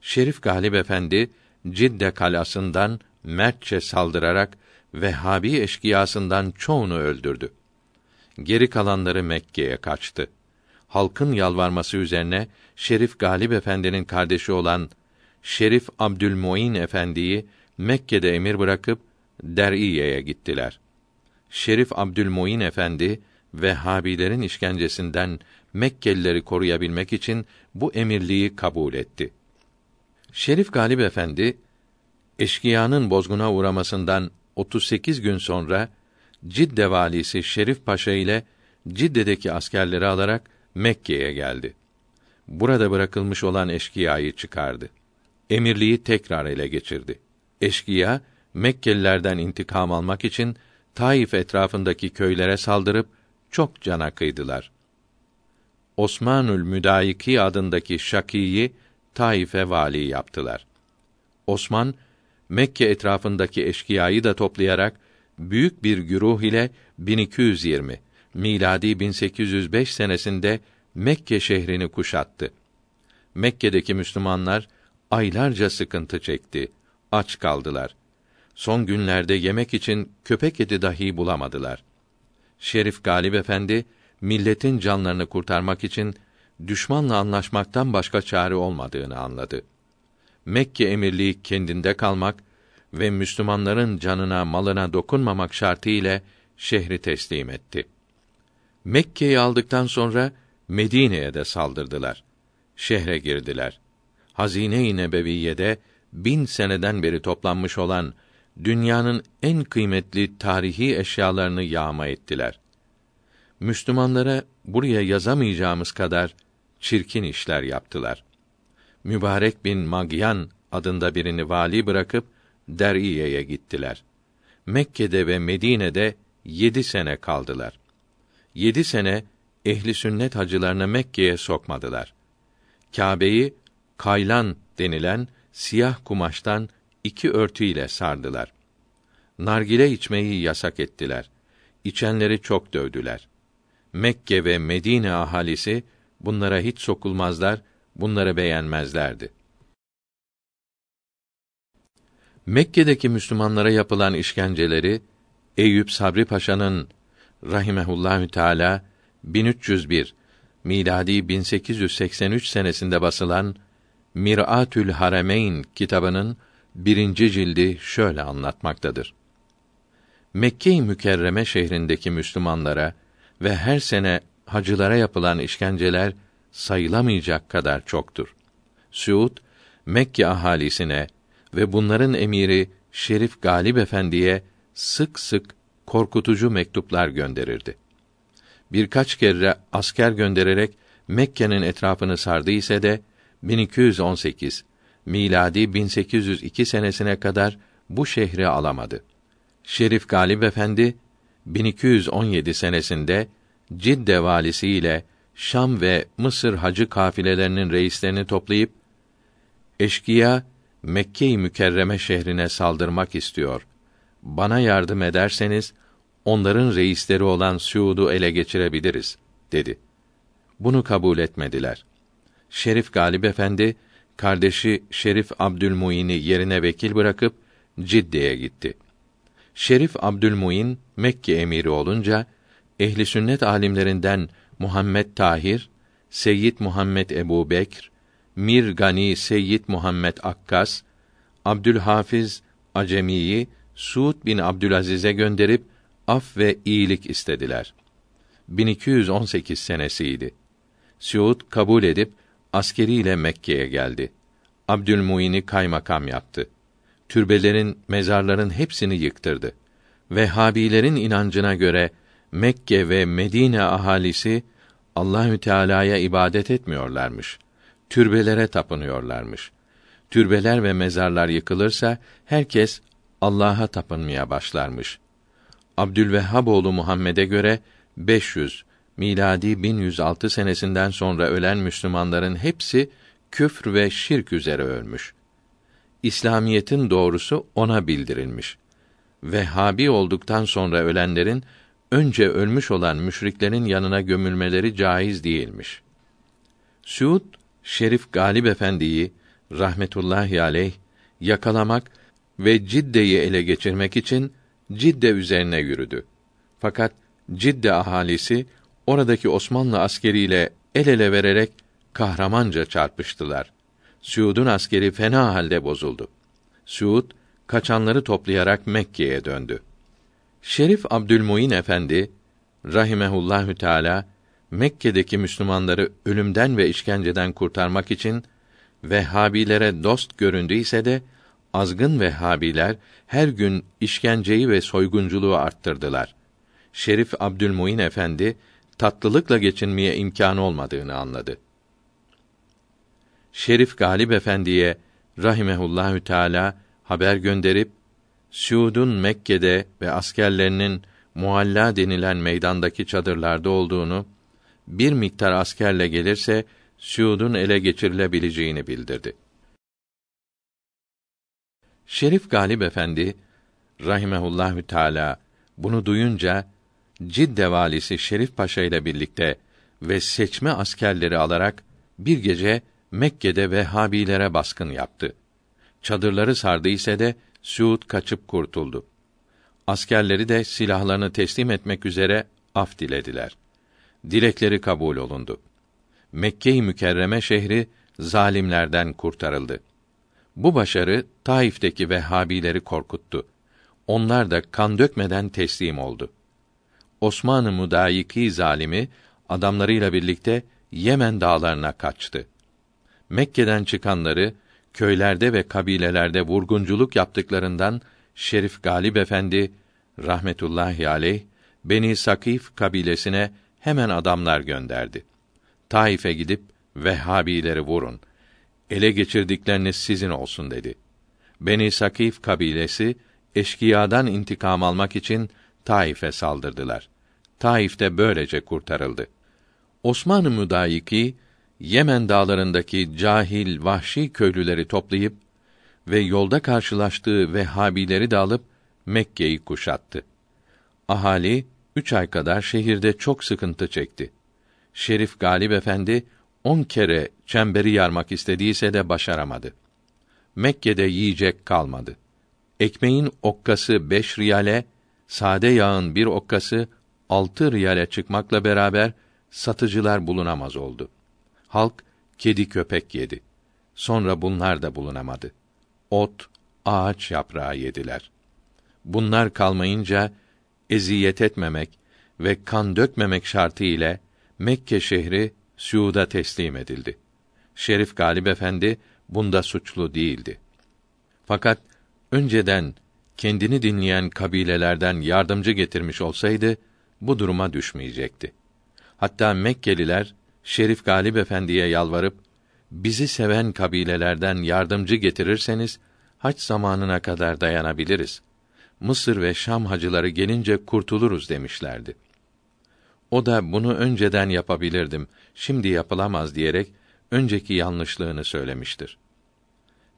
Şerif Galip Efendi Cidde kalasından mertçe saldırarak Vehhabi eşkıyasından çoğunu öldürdü. Geri kalanları Mekke'ye kaçtı. Halkın yalvarması üzerine Şerif Galip Efendi'nin kardeşi olan Şerif Abdülmuin Efendi'yi Mekke'de emir bırakıp Der'iye'ye gittiler. Şerif Abdülmuin Efendi Vehhabilerin işkencesinden Mekkelileri koruyabilmek için bu emirliği kabul etti. Şerif Galip Efendi eşkıyanın bozguna uğramasından 38 gün sonra Cidde valisi Şerif Paşa ile Cidde'deki askerleri alarak Mekke'ye geldi. Burada bırakılmış olan eşkıyayı çıkardı. Emirliği tekrar ele geçirdi. Eşkıya Mekkelilerden intikam almak için Taif etrafındaki köylere saldırıp çok cana kıydılar. Osmanül Müdayiki adındaki Şaki'yi Taif'e vali yaptılar. Osman Mekke etrafındaki eşkıyayı da toplayarak büyük bir güruh ile 1220 miladi 1805 senesinde Mekke şehrini kuşattı. Mekke'deki Müslümanlar aylarca sıkıntı çekti, aç kaldılar. Son günlerde yemek için köpek eti dahi bulamadılar. Şerif Galip Efendi milletin canlarını kurtarmak için düşmanla anlaşmaktan başka çare olmadığını anladı. Mekke emirliği kendinde kalmak ve Müslümanların canına malına dokunmamak şartı ile şehri teslim etti. Mekke'yi aldıktan sonra Medine'ye de saldırdılar. Şehre girdiler. Hazine-i Nebeviye'de bin seneden beri toplanmış olan dünyanın en kıymetli tarihi eşyalarını yağma ettiler. Müslümanlara buraya yazamayacağımız kadar çirkin işler yaptılar. Mübarek bin Magyan adında birini vali bırakıp Deriye'ye gittiler. Mekke'de ve Medine'de yedi sene kaldılar. Yedi sene ehli sünnet hacılarını Mekke'ye sokmadılar. Kâbe'yi kaylan denilen siyah kumaştan iki örtüyle sardılar. Nargile içmeyi yasak ettiler. İçenleri çok dövdüler. Mekke ve Medine ahalisi bunlara hiç sokulmazlar, bunları beğenmezlerdi. Mekke'deki Müslümanlara yapılan işkenceleri Eyüp Sabri Paşa'nın rahimehullahü teala 1301 miladi 1883 senesinde basılan Mir'atül Harameyn kitabının birinci cildi şöyle anlatmaktadır. Mekke-i Mükerreme şehrindeki Müslümanlara ve her sene hacılara yapılan işkenceler sayılamayacak kadar çoktur. Suud Mekke ahalisine ve bunların emiri Şerif Galip Efendi'ye sık sık korkutucu mektuplar gönderirdi. Birkaç kere asker göndererek Mekke'nin etrafını sardı ise de 1218 miladi 1802 senesine kadar bu şehri alamadı. Şerif Galip Efendi 1217 senesinde Cidde valisi ile Şam ve Mısır hacı kafilelerinin reislerini toplayıp eşkıya Mekke-i Mükerreme şehrine saldırmak istiyor. Bana yardım ederseniz onların reisleri olan Suud'u ele geçirebiliriz dedi. Bunu kabul etmediler. Şerif Galip Efendi kardeşi Şerif Abdülmuin'i yerine vekil bırakıp Cidde'ye gitti. Şerif Abdülmuin Mekke emiri olunca ehli sünnet alimlerinden Muhammed Tahir, Seyyid Muhammed Ebu Bekr, Mir Gani Seyyid Muhammed Akkas, Abdülhafiz Acemiyi Suud bin Abdülaziz'e gönderip af ve iyilik istediler. 1218 senesiydi. Suud kabul edip askeriyle Mekke'ye geldi. Abdülmuin'i kaymakam yaptı. Türbelerin, mezarların hepsini yıktırdı. Vehhabilerin inancına göre Mekke ve Medine ahalisi Allahü Teala'ya ibadet etmiyorlarmış. Türbelere tapınıyorlarmış. Türbeler ve mezarlar yıkılırsa herkes Allah'a tapınmaya başlarmış. Abdülvehhab oğlu Muhammed'e göre 500 miladi 1106 senesinden sonra ölen Müslümanların hepsi küfr ve şirk üzere ölmüş. İslamiyetin doğrusu ona bildirilmiş. Vehhabi olduktan sonra ölenlerin önce ölmüş olan müşriklerin yanına gömülmeleri caiz değilmiş. Suud Şerif Galip Efendi'yi rahmetullahi aleyh yakalamak ve Cidde'yi ele geçirmek için Cidde üzerine yürüdü. Fakat Cidde ahalisi oradaki Osmanlı askeriyle el ele vererek kahramanca çarpıştılar. Suud'un askeri fena halde bozuldu. Suud kaçanları toplayarak Mekke'ye döndü. Şerif Abdülmuin Efendi rahimehullahü teala Mekke'deki Müslümanları ölümden ve işkenceden kurtarmak için Vehhabilere dost göründüyse de azgın Vehhabiler her gün işkenceyi ve soygunculuğu arttırdılar. Şerif Abdülmuin Efendi tatlılıkla geçinmeye imkanı olmadığını anladı. Şerif Galip Efendi'ye rahimehullahü teala haber gönderip Suud'un Mekke'de ve askerlerinin Mualla denilen meydandaki çadırlarda olduğunu, bir miktar askerle gelirse Suud'un ele geçirilebileceğini bildirdi. Şerif Galip Efendi rahimehullahü teala bunu duyunca Cidde valisi Şerif Paşa ile birlikte ve seçme askerleri alarak bir gece Mekke'de Vehhabilere baskın yaptı. Çadırları sardı ise de Suud kaçıp kurtuldu. Askerleri de silahlarını teslim etmek üzere af dilediler. Dilekleri kabul olundu. Mekke-i Mükerreme şehri zalimlerden kurtarıldı. Bu başarı Taif'teki Vehhabileri korkuttu. Onlar da kan dökmeden teslim oldu. Osman-ı Mudayiki zalimi adamlarıyla birlikte Yemen dağlarına kaçtı. Mekke'den çıkanları köylerde ve kabilelerde vurgunculuk yaptıklarından Şerif Galip Efendi rahmetullahi aleyh Beni Sakif kabilesine hemen adamlar gönderdi. Taif'e gidip Vehhabileri vurun. Ele geçirdikleriniz sizin olsun dedi. Beni Sakif kabilesi eşkıyadan intikam almak için Taif'e saldırdılar. Taif de böylece kurtarıldı. Osman-ı Müdayiki Yemen dağlarındaki cahil, vahşi köylüleri toplayıp ve yolda karşılaştığı Vehhabileri de alıp Mekke'yi kuşattı. Ahali üç ay kadar şehirde çok sıkıntı çekti. Şerif Galip Efendi on kere çemberi yarmak istediyse de başaramadı. Mekke'de yiyecek kalmadı. Ekmeğin okkası beş riyale, sade yağın bir okkası altı riyale çıkmakla beraber satıcılar bulunamaz oldu. Halk kedi köpek yedi. Sonra bunlar da bulunamadı. Ot, ağaç yaprağı yediler. Bunlar kalmayınca eziyet etmemek ve kan dökmemek şartı ile Mekke şehri Suud'a teslim edildi. Şerif Galip Efendi bunda suçlu değildi. Fakat önceden kendini dinleyen kabilelerden yardımcı getirmiş olsaydı bu duruma düşmeyecekti. Hatta Mekkeliler Şerif Galip Efendi'ye yalvarıp bizi seven kabilelerden yardımcı getirirseniz haç zamanına kadar dayanabiliriz. Mısır ve Şam hacıları gelince kurtuluruz demişlerdi. O da bunu önceden yapabilirdim, şimdi yapılamaz diyerek önceki yanlışlığını söylemiştir.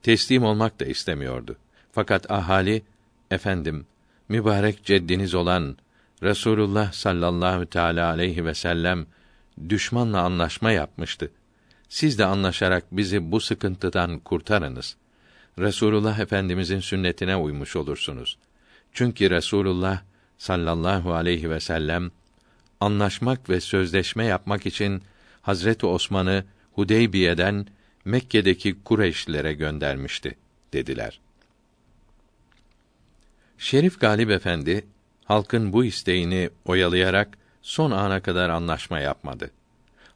Teslim olmak da istemiyordu. Fakat ahali efendim mübarek ceddiniz olan Resulullah sallallahu teala aleyhi ve sellem düşmanla anlaşma yapmıştı. Siz de anlaşarak bizi bu sıkıntıdan kurtarınız. Resulullah Efendimizin sünnetine uymuş olursunuz. Çünkü Resulullah sallallahu aleyhi ve sellem anlaşmak ve sözleşme yapmak için Hazreti Osman'ı Hudeybiye'den Mekke'deki Kureyşlilere göndermişti dediler. Şerif Galip Efendi halkın bu isteğini oyalayarak son ana kadar anlaşma yapmadı.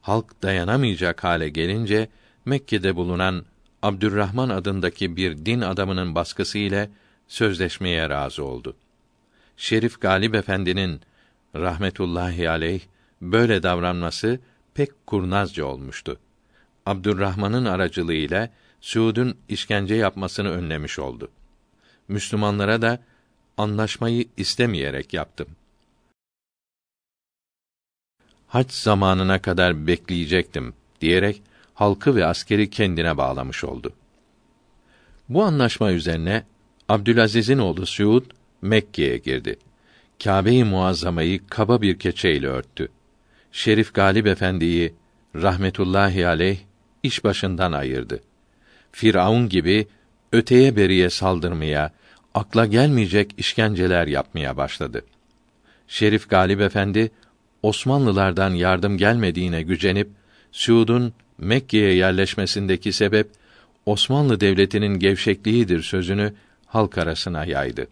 Halk dayanamayacak hale gelince Mekke'de bulunan Abdurrahman adındaki bir din adamının baskısı ile sözleşmeye razı oldu. Şerif Galip Efendi'nin rahmetullahi aleyh böyle davranması pek kurnazca olmuştu. Abdurrahman'ın aracılığıyla Suud'un işkence yapmasını önlemiş oldu. Müslümanlara da anlaşmayı istemeyerek yaptım. Hac zamanına kadar bekleyecektim diyerek halkı ve askeri kendine bağlamış oldu. Bu anlaşma üzerine Abdülaziz'in oğlu Suud Mekke'ye girdi. Kâbe-i Muazzama'yı kaba bir keçeyle örttü. Şerif Galip Efendi'yi rahmetullahi aleyh iş başından ayırdı. Firavun gibi öteye beriye saldırmaya, akla gelmeyecek işkenceler yapmaya başladı. Şerif Galip Efendi Osmanlılardan yardım gelmediğine gücenip Suud'un Mekke'ye yerleşmesindeki sebep Osmanlı devletinin gevşekliğidir sözünü halk arasına yaydı.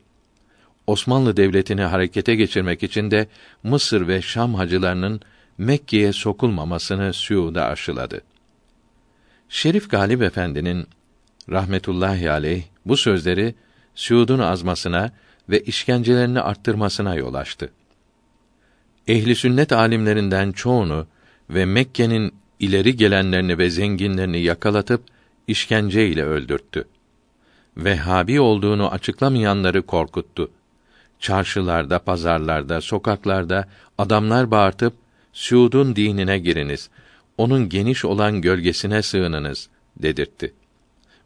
Osmanlı devletini harekete geçirmek için de Mısır ve Şam hacılarının Mekke'ye sokulmamasını Suud'a aşıladı. Şerif Galip Efendi'nin rahmetullahi aleyh bu sözleri Suud'un azmasına ve işkencelerini arttırmasına yol açtı. Ehli sünnet alimlerinden çoğunu ve Mekke'nin ileri gelenlerini ve zenginlerini yakalatıp işkence ile öldürttü. Vehhabi olduğunu açıklamayanları korkuttu. Çarşılarda, pazarlarda, sokaklarda adamlar bağırtıp Suud'un dinine giriniz. Onun geniş olan gölgesine sığınınız dedirtti.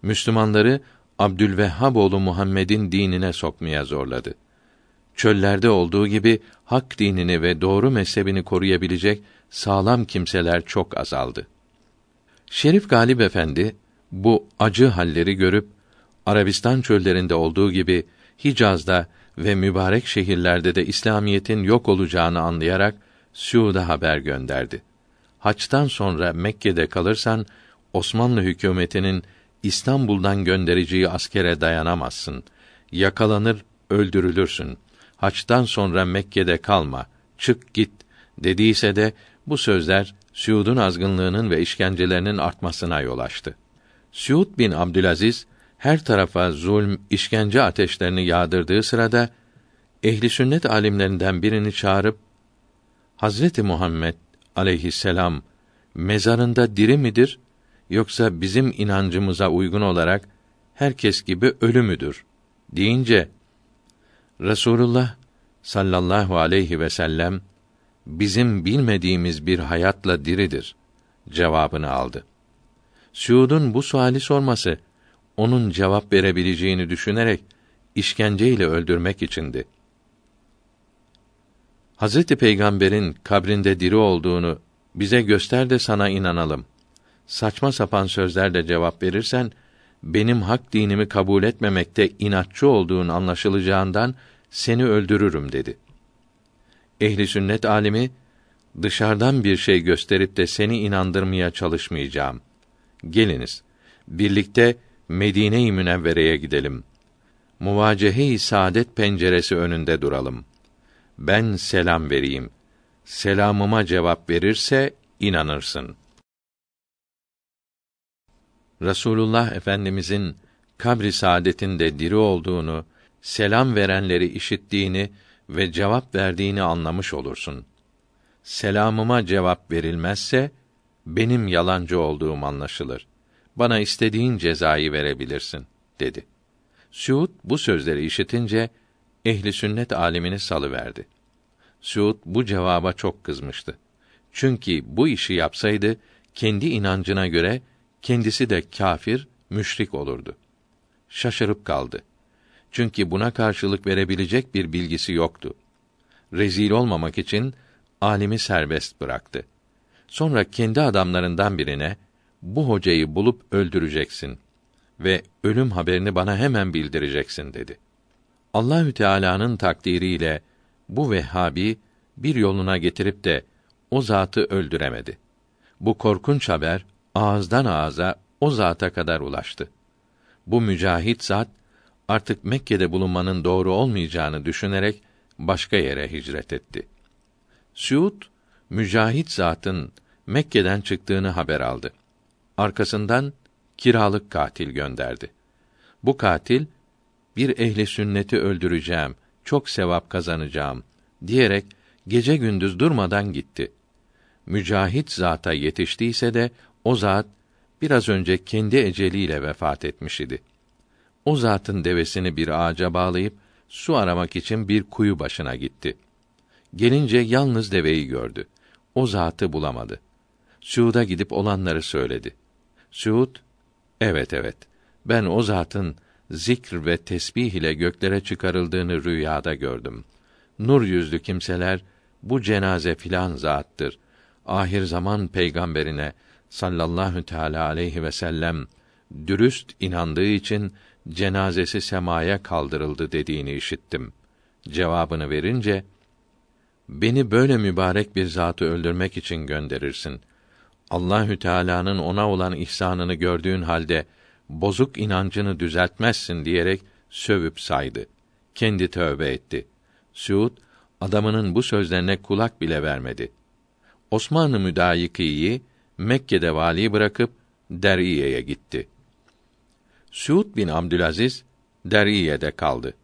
Müslümanları Abdülvehhab oğlu Muhammed'in dinine sokmaya zorladı. Çöllerde olduğu gibi hak dinini ve doğru mezhebini koruyabilecek sağlam kimseler çok azaldı. Şerif Galip Efendi bu acı halleri görüp Arabistan çöllerinde olduğu gibi Hicaz'da ve mübarek şehirlerde de İslamiyetin yok olacağını anlayarak Suud'a haber gönderdi. Haçtan sonra Mekke'de kalırsan Osmanlı hükümetinin İstanbul'dan göndereceği askere dayanamazsın. Yakalanır, öldürülürsün. Haçtan sonra Mekke'de kalma. Çık git dediyse de Bu sözler Suud'un azgınlığının ve işkencelerinin artmasına yol açtı. Suud bin Abdülaziz her tarafa zulm, işkence ateşlerini yağdırdığı sırada ehli sünnet alimlerinden birini çağırıp Hazreti Muhammed aleyhisselam mezarında diri midir yoksa bizim inancımıza uygun olarak herkes gibi ölü müdür deyince Resulullah sallallahu aleyhi ve sellem bizim bilmediğimiz bir hayatla diridir cevabını aldı. Suud'un bu suali sorması onun cevap verebileceğini düşünerek işkenceyle öldürmek içindi. Hazreti Peygamber'in kabrinde diri olduğunu bize göster de sana inanalım. Saçma sapan sözlerle cevap verirsen benim hak dinimi kabul etmemekte inatçı olduğun anlaşılacağından seni öldürürüm dedi. Ehli sünnet alimi dışarıdan bir şey gösterip de seni inandırmaya çalışmayacağım. Geliniz birlikte Medine-i Münevvere'ye gidelim. Muvacehe-i saadet penceresi önünde duralım. Ben selam vereyim. Selamıma cevap verirse inanırsın. Rasulullah Efendimizin kabri saadetinde diri olduğunu, selam verenleri işittiğini ve cevap verdiğini anlamış olursun. Selamıma cevap verilmezse benim yalancı olduğum anlaşılır. Bana istediğin cezayı verebilirsin dedi. Suud bu sözleri işitince ehli sünnet alimini salıverdi. Suud bu cevaba çok kızmıştı. Çünkü bu işi yapsaydı kendi inancına göre kendisi de kafir, müşrik olurdu. Şaşırıp kaldı. Çünkü buna karşılık verebilecek bir bilgisi yoktu. Rezil olmamak için alimi serbest bıraktı. Sonra kendi adamlarından birine bu hocayı bulup öldüreceksin ve ölüm haberini bana hemen bildireceksin dedi. Allahü Teala'nın takdiriyle bu Vehhabi bir yoluna getirip de o zatı öldüremedi. Bu korkunç haber ağızdan ağza o zata kadar ulaştı. Bu mücahit zat artık Mekke'de bulunmanın doğru olmayacağını düşünerek başka yere hicret etti. Suud mücahit zatın Mekke'den çıktığını haber aldı. Arkasından kiralık katil gönderdi. Bu katil bir ehli sünneti öldüreceğim, çok sevap kazanacağım diyerek gece gündüz durmadan gitti. Mücahit zata yetiştiyse de o zat biraz önce kendi eceliyle vefat etmiş idi. O zatın devesini bir ağaca bağlayıp su aramak için bir kuyu başına gitti. Gelince yalnız deveyi gördü. O zatı bulamadı. Suud'a gidip olanları söyledi. Suud, evet evet, ben o zatın zikr ve tesbih ile göklere çıkarıldığını rüyada gördüm. Nur yüzlü kimseler, bu cenaze filan zattır. Ahir zaman peygamberine sallallahu teala aleyhi ve sellem dürüst inandığı için cenazesi semaya kaldırıldı dediğini işittim. Cevabını verince beni böyle mübarek bir zatı öldürmek için gönderirsin. Allahü Teala'nın ona olan ihsanını gördüğün halde bozuk inancını düzeltmezsin diyerek sövüp saydı. Kendi tövbe etti. Suud adamının bu sözlerine kulak bile vermedi. Osmanlı müdayikiyi Mekke'de vali bırakıp Deriye'ye gitti. Suud bin Abdülaziz Deriye'de kaldı.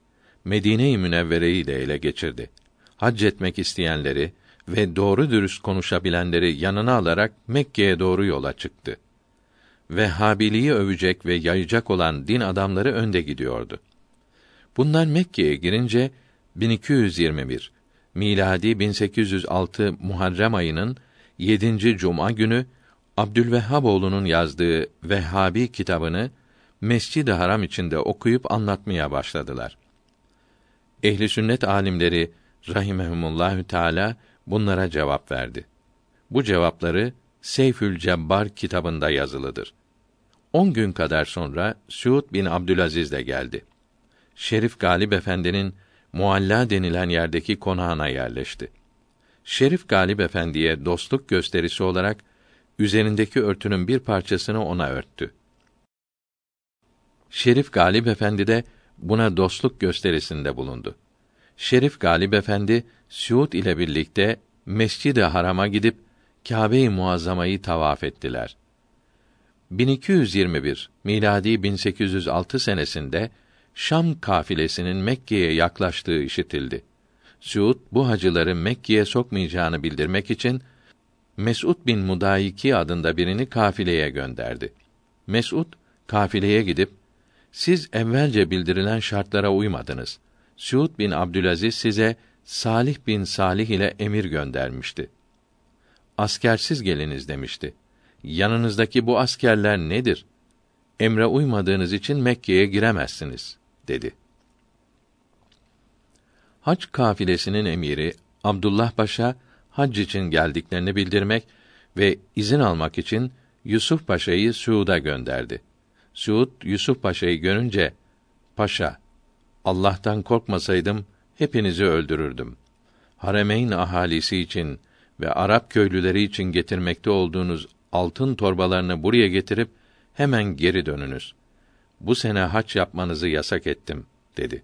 Medine-i Münevvere'yi de ele geçirdi. Hac etmek isteyenleri ve doğru dürüst konuşabilenleri yanına alarak Mekke'ye doğru yola çıktı. Vehhabiliği övecek ve yayacak olan din adamları önde gidiyordu. Bunlar Mekke'ye girince 1221 miladi 1806 Muharrem ayının 7. cuma günü Abdülvehhaboğlu'nun yazdığı Vehhabi kitabını Mescid-i Haram içinde okuyup anlatmaya başladılar. Ehli sünnet alimleri rahimehumullahü teala bunlara cevap verdi. Bu cevapları Seyfül Cebbar kitabında yazılıdır. On gün kadar sonra Suud bin Abdülaziz de geldi. Şerif Galip Efendi'nin Mualla denilen yerdeki konağına yerleşti. Şerif Galip Efendi'ye dostluk gösterisi olarak üzerindeki örtünün bir parçasını ona örttü. Şerif Galip Efendi de buna dostluk gösterisinde bulundu. Şerif Galip Efendi Suud ile birlikte Mescid-i Haram'a gidip Kâbe-i Muazzama'yı tavaf ettiler. 1221 miladi 1806 senesinde Şam kafilesinin Mekke'ye yaklaştığı işitildi. Suud bu hacıları Mekke'ye sokmayacağını bildirmek için Mes'ud bin Mudayiki adında birini kafileye gönderdi. Mes'ud kafileye gidip siz evvelce bildirilen şartlara uymadınız. Suud bin Abdülaziz size Salih bin Salih ile emir göndermişti. Askersiz geliniz demişti. Yanınızdaki bu askerler nedir? Emre uymadığınız için Mekke'ye giremezsiniz, dedi. Hac kafilesinin emiri Abdullah Paşa hac için geldiklerini bildirmek ve izin almak için Yusuf Paşa'yı Suud'a gönderdi. Suud Yusuf Paşa'yı görünce Paşa Allah'tan korkmasaydım hepinizi öldürürdüm. Haremeyn ahalisi için ve Arap köylüleri için getirmekte olduğunuz altın torbalarını buraya getirip hemen geri dönünüz. Bu sene haç yapmanızı yasak ettim dedi.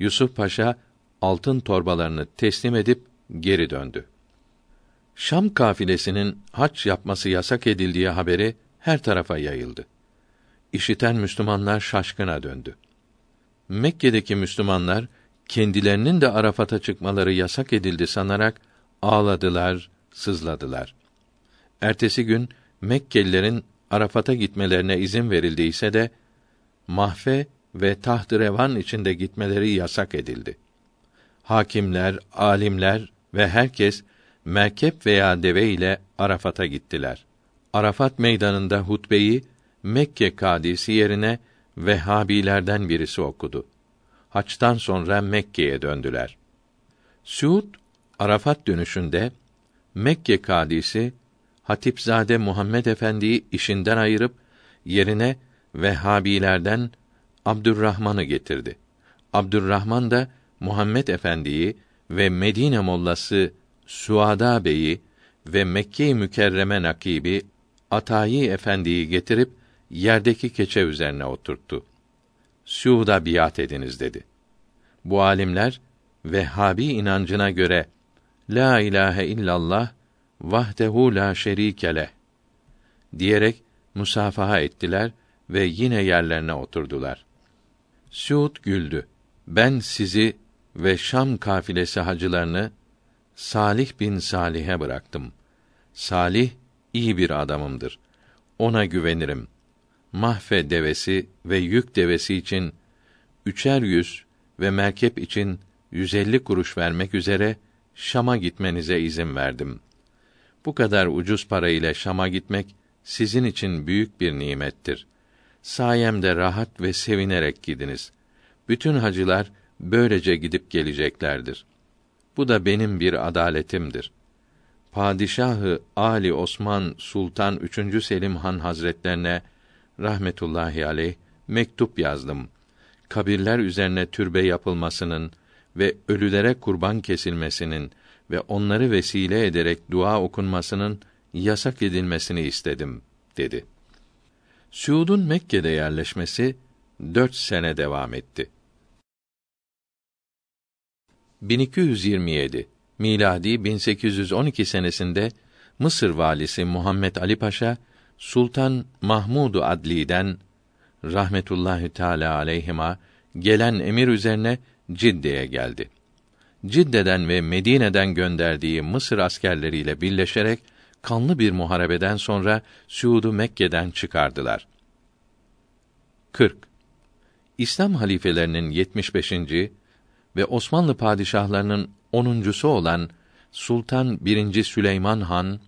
Yusuf Paşa altın torbalarını teslim edip geri döndü. Şam kafilesinin haç yapması yasak edildiği haberi her tarafa yayıldı. İşiten Müslümanlar şaşkına döndü. Mekke'deki Müslümanlar kendilerinin de Arafat'a çıkmaları yasak edildi sanarak ağladılar, sızladılar. Ertesi gün Mekkelilerin Arafat'a gitmelerine izin verildiyse de mahfe ve taht-ı revan içinde gitmeleri yasak edildi. Hakimler, alimler ve herkes merkep veya deve ile Arafat'a gittiler. Arafat meydanında hutbeyi Mekke kadisi yerine Vehhabilerden birisi okudu. Haçtan sonra Mekke'ye döndüler. Suud Arafat dönüşünde Mekke kadisi Hatipzade Muhammed Efendi'yi işinden ayırıp yerine Vehhabilerden Abdurrahman'ı getirdi. Abdurrahman da Muhammed Efendi'yi ve Medine mollası Suada Bey'i ve Mekke-i Mükerreme nakibi Atayi Efendi'yi getirip yerdeki keçe üzerine oturttu. Suud'a biat ediniz dedi. Bu alimler Vehhabi inancına göre La ilahe illallah vahdehu la şerike diyerek musafaha ettiler ve yine yerlerine oturdular. Suud güldü. Ben sizi ve Şam kafilesi hacılarını Salih bin Salih'e bıraktım. Salih iyi bir adamımdır. Ona güvenirim. Mahfe devesi ve yük devesi için üçer yüz ve merkep için 150 kuruş vermek üzere Şam'a gitmenize izin verdim. Bu kadar ucuz para ile Şam'a gitmek sizin için büyük bir nimettir. Sayemde rahat ve sevinerek gidiniz. Bütün hacılar böylece gidip geleceklerdir. Bu da benim bir adaletimdir. Padişahı Ali Osman Sultan 3. Selim Han Hazretlerine rahmetullahi aleyh mektup yazdım. Kabirler üzerine türbe yapılmasının ve ölülere kurban kesilmesinin ve onları vesile ederek dua okunmasının yasak edilmesini istedim dedi. Suud'un Mekke'de yerleşmesi dört sene devam etti. 1227 miladi 1812 senesinde Mısır valisi Muhammed Ali Paşa Sultan Mahmudu Adli'den rahmetullahi teala aleyhima gelen emir üzerine Cidde'ye geldi. Cidde'den ve Medine'den gönderdiği Mısır askerleriyle birleşerek kanlı bir muharebeden sonra Suud'u Mekke'den çıkardılar. 40. İslam halifelerinin 75. ve Osmanlı padişahlarının onuncusu olan Sultan 1. Süleyman Han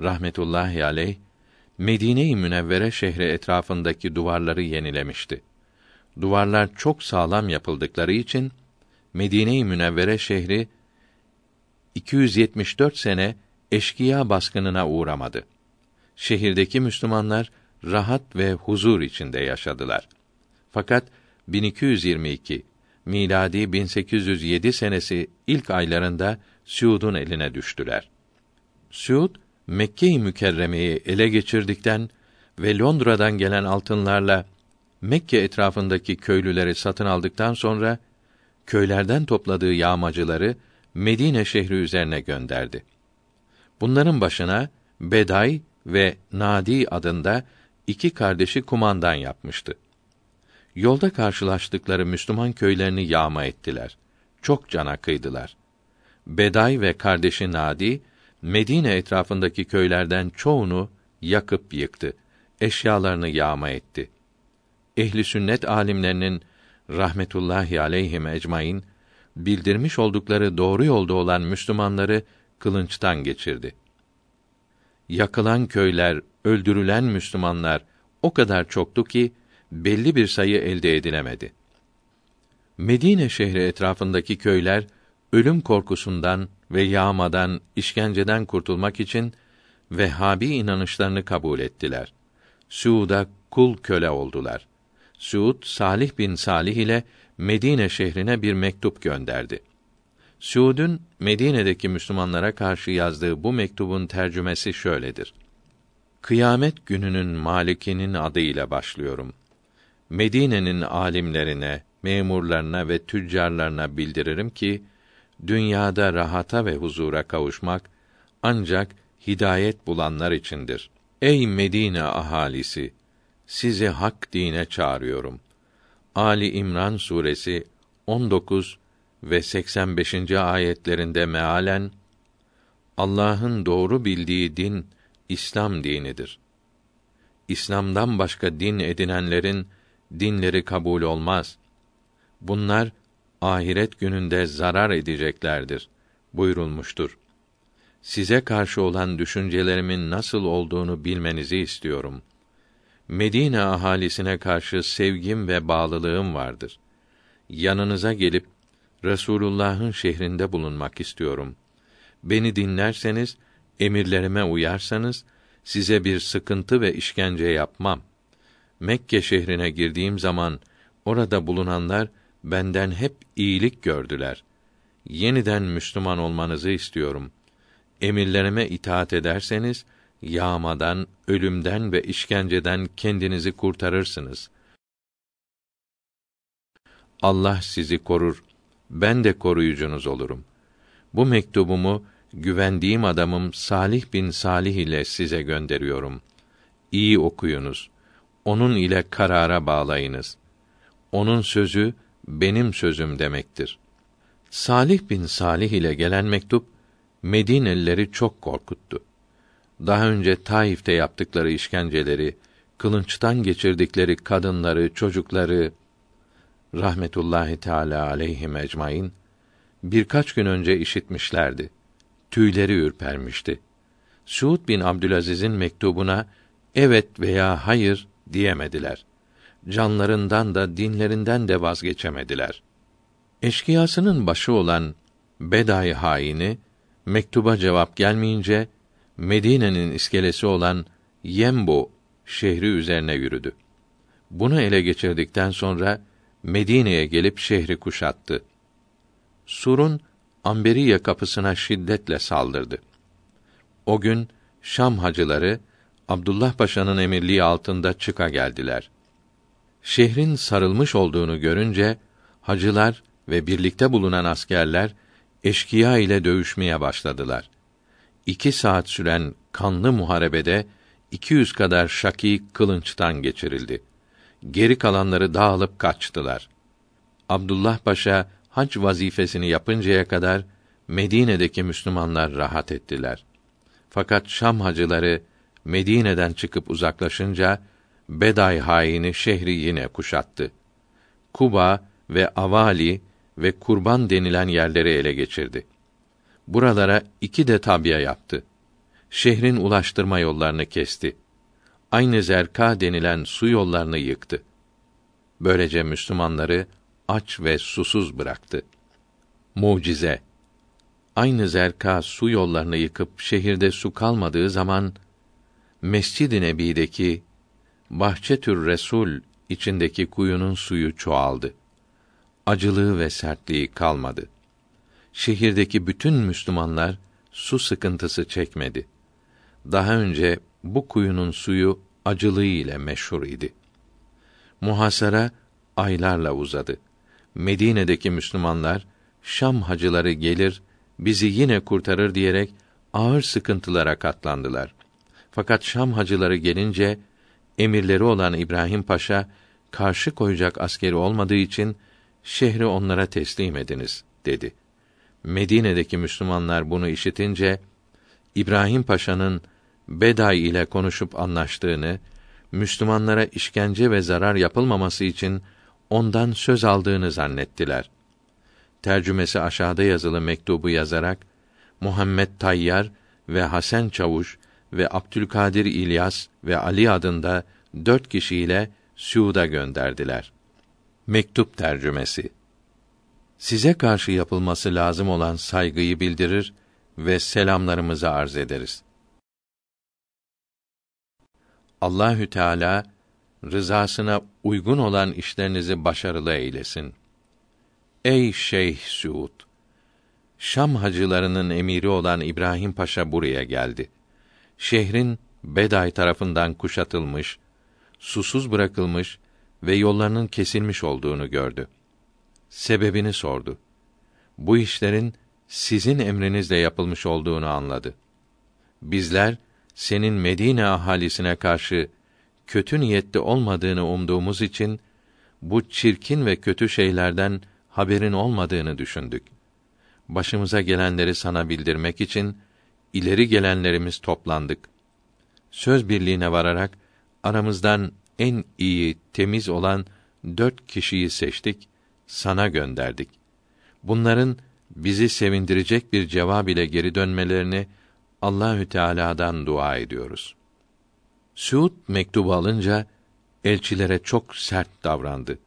rahmetullahi aleyh Medine-i Münevvere şehri etrafındaki duvarları yenilemişti. Duvarlar çok sağlam yapıldıkları için Medine-i Münevvere şehri 274 sene eşkıya baskınına uğramadı. Şehirdeki Müslümanlar rahat ve huzur içinde yaşadılar. Fakat 1222 miladi 1807 senesi ilk aylarında Suud'un eline düştüler. Suud Mekke-i Mükerreme'yi ele geçirdikten ve Londra'dan gelen altınlarla Mekke etrafındaki köylüleri satın aldıktan sonra köylerden topladığı yağmacıları Medine şehri üzerine gönderdi. Bunların başına Beday ve Nadi adında iki kardeşi kumandan yapmıştı. Yolda karşılaştıkları Müslüman köylerini yağma ettiler. Çok cana kıydılar. Beday ve kardeşi Nadi Medine etrafındaki köylerden çoğunu yakıp yıktı. Eşyalarını yağma etti. Ehli sünnet alimlerinin rahmetullahi aleyhim ecmaîn bildirmiş oldukları doğru yolda olan Müslümanları kılınçtan geçirdi. Yakılan köyler, öldürülen Müslümanlar o kadar çoktu ki belli bir sayı elde edilemedi. Medine şehri etrafındaki köyler ölüm korkusundan ve yağmadan, işkenceden kurtulmak için Vehhabi inanışlarını kabul ettiler. Suud'a kul köle oldular. Suud Salih bin Salih ile Medine şehrine bir mektup gönderdi. Suud'un Medine'deki Müslümanlara karşı yazdığı bu mektubun tercümesi şöyledir. Kıyamet gününün malikinin adıyla başlıyorum. Medine'nin alimlerine, memurlarına ve tüccarlarına bildiririm ki dünyada rahata ve huzura kavuşmak ancak hidayet bulanlar içindir. Ey Medine ahalisi, sizi hak dine çağırıyorum. Ali İmran suresi 19 ve 85. ayetlerinde mealen Allah'ın doğru bildiği din İslam dinidir. İslam'dan başka din edinenlerin dinleri kabul olmaz. Bunlar ahiret gününde zarar edeceklerdir buyurulmuştur. Size karşı olan düşüncelerimin nasıl olduğunu bilmenizi istiyorum. Medine ahalisine karşı sevgim ve bağlılığım vardır. Yanınıza gelip Resulullah'ın şehrinde bulunmak istiyorum. Beni dinlerseniz, emirlerime uyarsanız size bir sıkıntı ve işkence yapmam. Mekke şehrine girdiğim zaman orada bulunanlar benden hep iyilik gördüler. Yeniden Müslüman olmanızı istiyorum. Emirlerime itaat ederseniz yağmadan, ölümden ve işkenceden kendinizi kurtarırsınız. Allah sizi korur. Ben de koruyucunuz olurum. Bu mektubumu güvendiğim adamım Salih bin Salih ile size gönderiyorum. İyi okuyunuz. Onun ile karara bağlayınız. Onun sözü benim sözüm demektir. Salih bin Salih ile gelen mektup Medinelileri çok korkuttu. Daha önce Taif'te yaptıkları işkenceleri, kılınçtan geçirdikleri kadınları, çocukları rahmetullahi teala aleyhi ecmaîn birkaç gün önce işitmişlerdi. Tüyleri ürpermişti. Suud bin Abdülaziz'in mektubuna evet veya hayır diyemediler canlarından da dinlerinden de vazgeçemediler. Eşkıyasının başı olan Beday haini mektuba cevap gelmeyince Medine'nin iskelesi olan Yembo şehri üzerine yürüdü. Bunu ele geçirdikten sonra Medine'ye gelip şehri kuşattı. Sur'un Amberiye kapısına şiddetle saldırdı. O gün Şam hacıları Abdullah Paşa'nın emirliği altında çıka geldiler şehrin sarılmış olduğunu görünce hacılar ve birlikte bulunan askerler eşkıya ile dövüşmeye başladılar. İki saat süren kanlı muharebede 200 kadar şaki kılınçtan geçirildi. Geri kalanları dağılıp kaçtılar. Abdullah Paşa hac vazifesini yapıncaya kadar Medine'deki Müslümanlar rahat ettiler. Fakat Şam hacıları Medine'den çıkıp uzaklaşınca Beday haini şehri yine kuşattı. Kuba ve Avali ve Kurban denilen yerleri ele geçirdi. Buralara iki de tabya yaptı. Şehrin ulaştırma yollarını kesti. Aynı Zerka denilen su yollarını yıktı. Böylece Müslümanları aç ve susuz bıraktı. Mucize Aynı Zerka su yollarını yıkıp şehirde su kalmadığı zaman Mescid-i Nebi'deki Bahçetür Resul içindeki kuyunun suyu çoğaldı. Acılığı ve sertliği kalmadı. Şehirdeki bütün Müslümanlar su sıkıntısı çekmedi. Daha önce bu kuyunun suyu acılığı ile meşhur idi. Muhasara aylarla uzadı. Medine'deki Müslümanlar Şam hacıları gelir bizi yine kurtarır diyerek ağır sıkıntılara katlandılar. Fakat Şam hacıları gelince emirleri olan İbrahim Paşa karşı koyacak askeri olmadığı için şehri onlara teslim ediniz dedi. Medine'deki Müslümanlar bunu işitince İbrahim Paşa'nın Beday ile konuşup anlaştığını, Müslümanlara işkence ve zarar yapılmaması için ondan söz aldığını zannettiler. Tercümesi aşağıda yazılı mektubu yazarak Muhammed Tayyar ve Hasan Çavuş ve Abdülkadir İlyas ve Ali adında dört kişiyle Suud'a gönderdiler. Mektup tercümesi Size karşı yapılması lazım olan saygıyı bildirir ve selamlarımızı arz ederiz. Allahü Teala rızasına uygun olan işlerinizi başarılı eylesin. Ey Şeyh Suud! Şam hacılarının emiri olan İbrahim Paşa buraya geldi. Şehrin Beday tarafından kuşatılmış, susuz bırakılmış ve yollarının kesilmiş olduğunu gördü. Sebebini sordu. Bu işlerin sizin emrinizle yapılmış olduğunu anladı. Bizler senin Medine ahalisine karşı kötü niyetli olmadığını umduğumuz için bu çirkin ve kötü şeylerden haberin olmadığını düşündük. Başımıza gelenleri sana bildirmek için ileri gelenlerimiz toplandık. Söz birliğine vararak aramızdan en iyi, temiz olan dört kişiyi seçtik, sana gönderdik. Bunların bizi sevindirecek bir cevap ile geri dönmelerini Allahü Teala'dan dua ediyoruz. Suud mektubu alınca elçilere çok sert davrandı.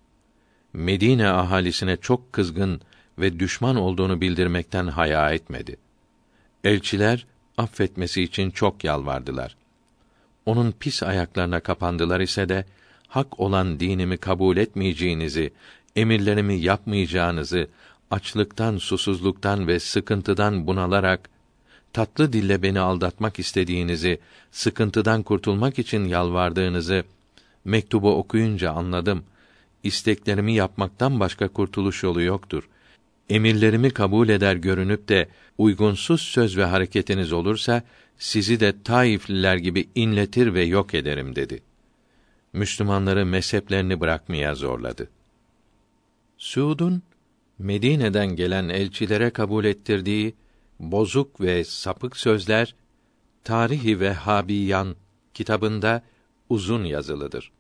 Medine ahalisine çok kızgın ve düşman olduğunu bildirmekten haya etmedi. Elçiler affetmesi için çok yalvardılar. Onun pis ayaklarına kapandılar ise de hak olan dinimi kabul etmeyeceğinizi, emirlerimi yapmayacağınızı, açlıktan, susuzluktan ve sıkıntıdan bunalarak tatlı dille beni aldatmak istediğinizi, sıkıntıdan kurtulmak için yalvardığınızı mektubu okuyunca anladım. İsteklerimi yapmaktan başka kurtuluş yolu yoktur. Emirlerimi kabul eder görünüp de uygunsuz söz ve hareketiniz olursa sizi de Taifliler gibi inletir ve yok ederim dedi. Müslümanları mezheplerini bırakmaya zorladı. Suud'un Medine'den gelen elçilere kabul ettirdiği bozuk ve sapık sözler Tarihi ve Habiyan kitabında uzun yazılıdır.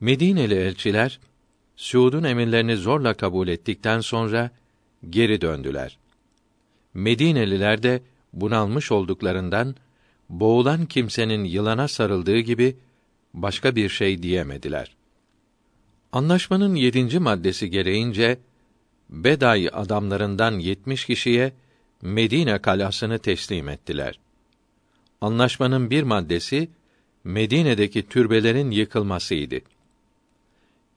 Medineli elçiler Suud'un emirlerini zorla kabul ettikten sonra geri döndüler. Medineliler de bunalmış olduklarından boğulan kimsenin yılana sarıldığı gibi başka bir şey diyemediler. Anlaşmanın yedinci maddesi gereğince Beday adamlarından yetmiş kişiye Medine kalasını teslim ettiler. Anlaşmanın bir maddesi Medine'deki türbelerin yıkılmasıydı.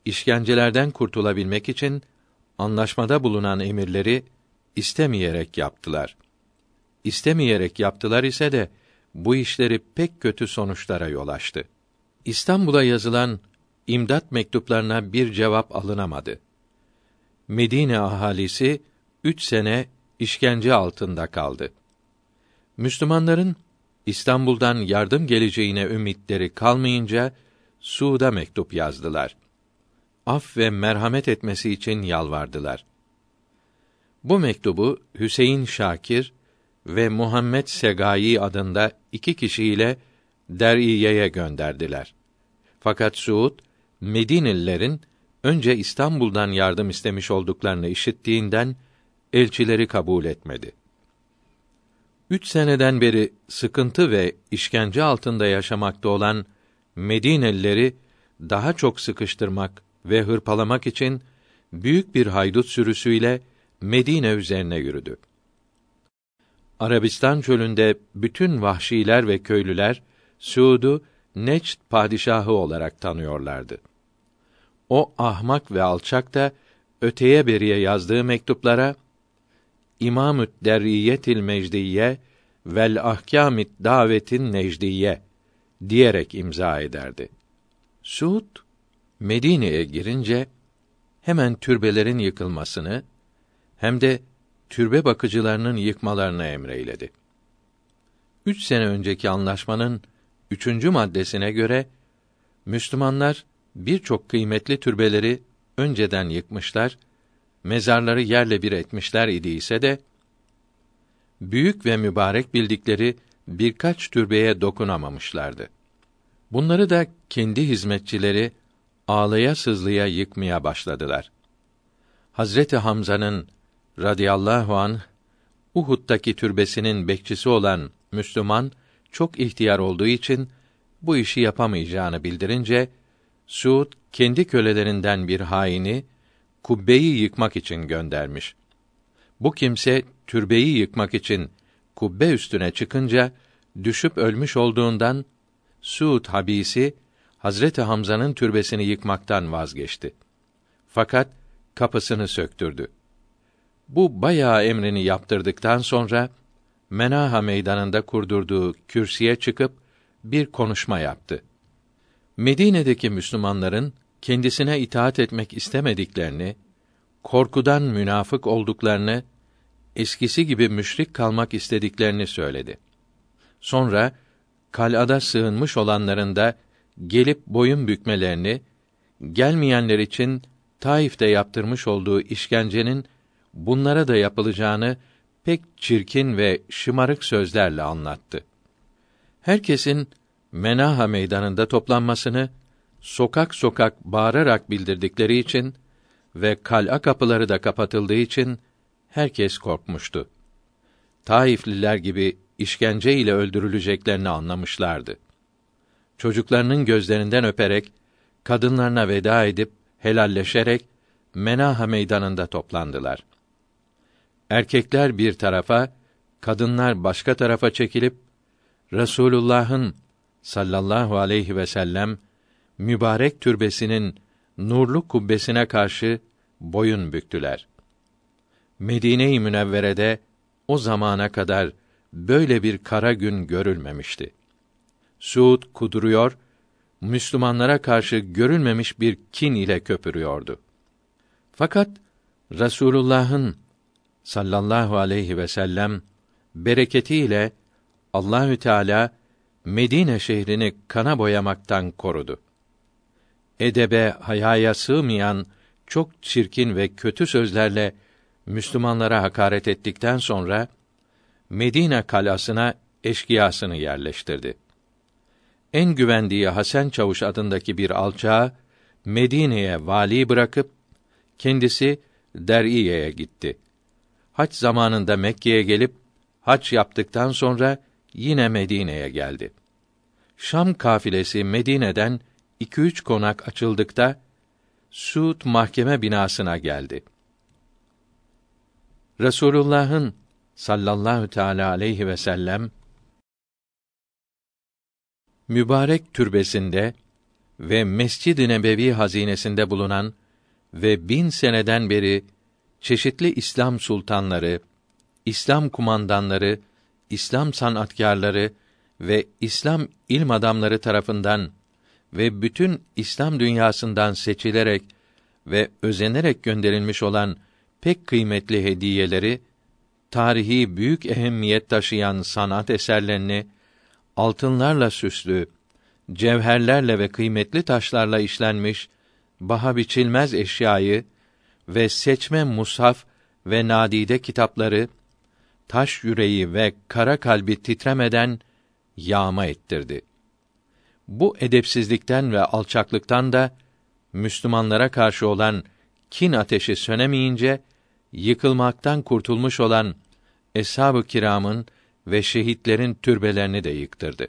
İşkencelerden kurtulabilmek için anlaşmada bulunan emirleri istemeyerek yaptılar. İstemeyerek yaptılar ise de bu işleri pek kötü sonuçlara yol açtı. İstanbul'a yazılan imdat mektuplarına bir cevap alınamadı. Medine ahalisi üç sene işkence altında kaldı. Müslümanların İstanbul'dan yardım geleceğine ümitleri kalmayınca Suud'a mektup yazdılar. Af ve merhamet etmesi için yalvardılar. Bu mektubu Hüseyin Şakir ve Muhammed Segai adında iki kişiyle Der'iye'ye gönderdiler. Fakat Suud Medinelilerin önce İstanbul'dan yardım istemiş olduklarını işittiğinden elçileri kabul etmedi. Üç seneden beri sıkıntı ve işkence altında yaşamakta olan Medinelileri daha çok sıkıştırmak ve hırpalamak için büyük bir haydut sürüsüyle Medine üzerine yürüdü. Arabistan çölünde bütün vahşiler ve köylüler Suud'u Neçd padişahı olarak tanıyorlardı. O ahmak ve alçak da öteye beriye yazdığı mektuplara İmamü't Derriyetil Mecdiye vel Ahkamit Davetin Necdiye diyerek imza ederdi. Suud Medine'ye girince hemen türbelerin yıkılmasını hem de türbe bakıcılarının yıkmalarını emreyledi. üç sene önceki anlaşmanın üçüncü maddesine göre Müslümanlar birçok kıymetli türbeleri önceden yıkmışlar, mezarları yerle bir etmişler idi ise de büyük ve mübarek bildikleri birkaç türbeye dokunamamışlardı. Bunları da kendi hizmetçileri ağlaya sızlıya yıkmaya başladılar. Hazreti Hamza'nın radıyallahu an Uhud'daki türbesinin bekçisi olan Müslüman çok ihtiyar olduğu için bu işi yapamayacağını bildirince Suud kendi kölelerinden bir haini kubbeyi yıkmak için göndermiş. Bu kimse türbeyi yıkmak için kubbe üstüne çıkınca düşüp ölmüş olduğundan Suud habisi Hazreti Hamza'nın türbesini yıkmaktan vazgeçti. Fakat kapısını söktürdü. Bu bayağı emrini yaptırdıktan sonra Menaha meydanında kurdurduğu kürsüye çıkıp bir konuşma yaptı. Medine'deki Müslümanların kendisine itaat etmek istemediklerini, korkudan münafık olduklarını, eskisi gibi müşrik kalmak istediklerini söyledi. Sonra kalada sığınmış olanların da gelip boyun bükmelerini, gelmeyenler için Taif'te yaptırmış olduğu işkencenin bunlara da yapılacağını pek çirkin ve şımarık sözlerle anlattı. Herkesin Menaha meydanında toplanmasını sokak sokak bağırarak bildirdikleri için ve kal'a kapıları da kapatıldığı için herkes korkmuştu. Taifliler gibi işkence ile öldürüleceklerini anlamışlardı. Çocuklarının gözlerinden öperek, kadınlarına veda edip helalleşerek Menaha meydanında toplandılar. Erkekler bir tarafa, kadınlar başka tarafa çekilip Resulullah'ın sallallahu aleyhi ve sellem mübarek türbesinin nurlu kubbesine karşı boyun büktüler. Medine-i Münevvere'de o zamana kadar böyle bir kara gün görülmemişti. Suud kuduruyor, Müslümanlara karşı görülmemiş bir kin ile köpürüyordu. Fakat Rasulullah'ın sallallahu aleyhi ve sellem bereketiyle Allahü Teala Medine şehrini kana boyamaktan korudu. Edebe, hayaya sığmayan çok çirkin ve kötü sözlerle Müslümanlara hakaret ettikten sonra Medine kalasına eşkıyasını yerleştirdi. En güvendiği Hasan Çavuş adındaki bir alçağı Medine'ye vali bırakıp kendisi Der'iye'ye gitti. Hac zamanında Mekke'ye gelip hac yaptıktan sonra yine Medine'ye geldi. Şam kafilesi Medine'den iki üç konak açıldıkta Suud mahkeme binasına geldi. Resulullah'ın sallallahu teala aleyhi ve sellem mübarek türbesinde ve Mescid-i Nebevi hazinesinde bulunan ve bin seneden beri çeşitli İslam sultanları, İslam kumandanları, İslam sanatkarları ve İslam ilm adamları tarafından ve bütün İslam dünyasından seçilerek ve özenerek gönderilmiş olan pek kıymetli hediyeleri tarihi büyük ehemmiyet taşıyan sanat eserlerini altınlarla süslü, cevherlerle ve kıymetli taşlarla işlenmiş baha biçilmez eşyayı ve seçme mushaf ve nadide kitapları taş yüreği ve kara kalbi titremeden yağma ettirdi. Bu edepsizlikten ve alçaklıktan da Müslümanlara karşı olan kin ateşi sönemeyince yıkılmaktan kurtulmuş olan eshab-ı kiramın ve şehitlerin türbelerini de yıktırdı.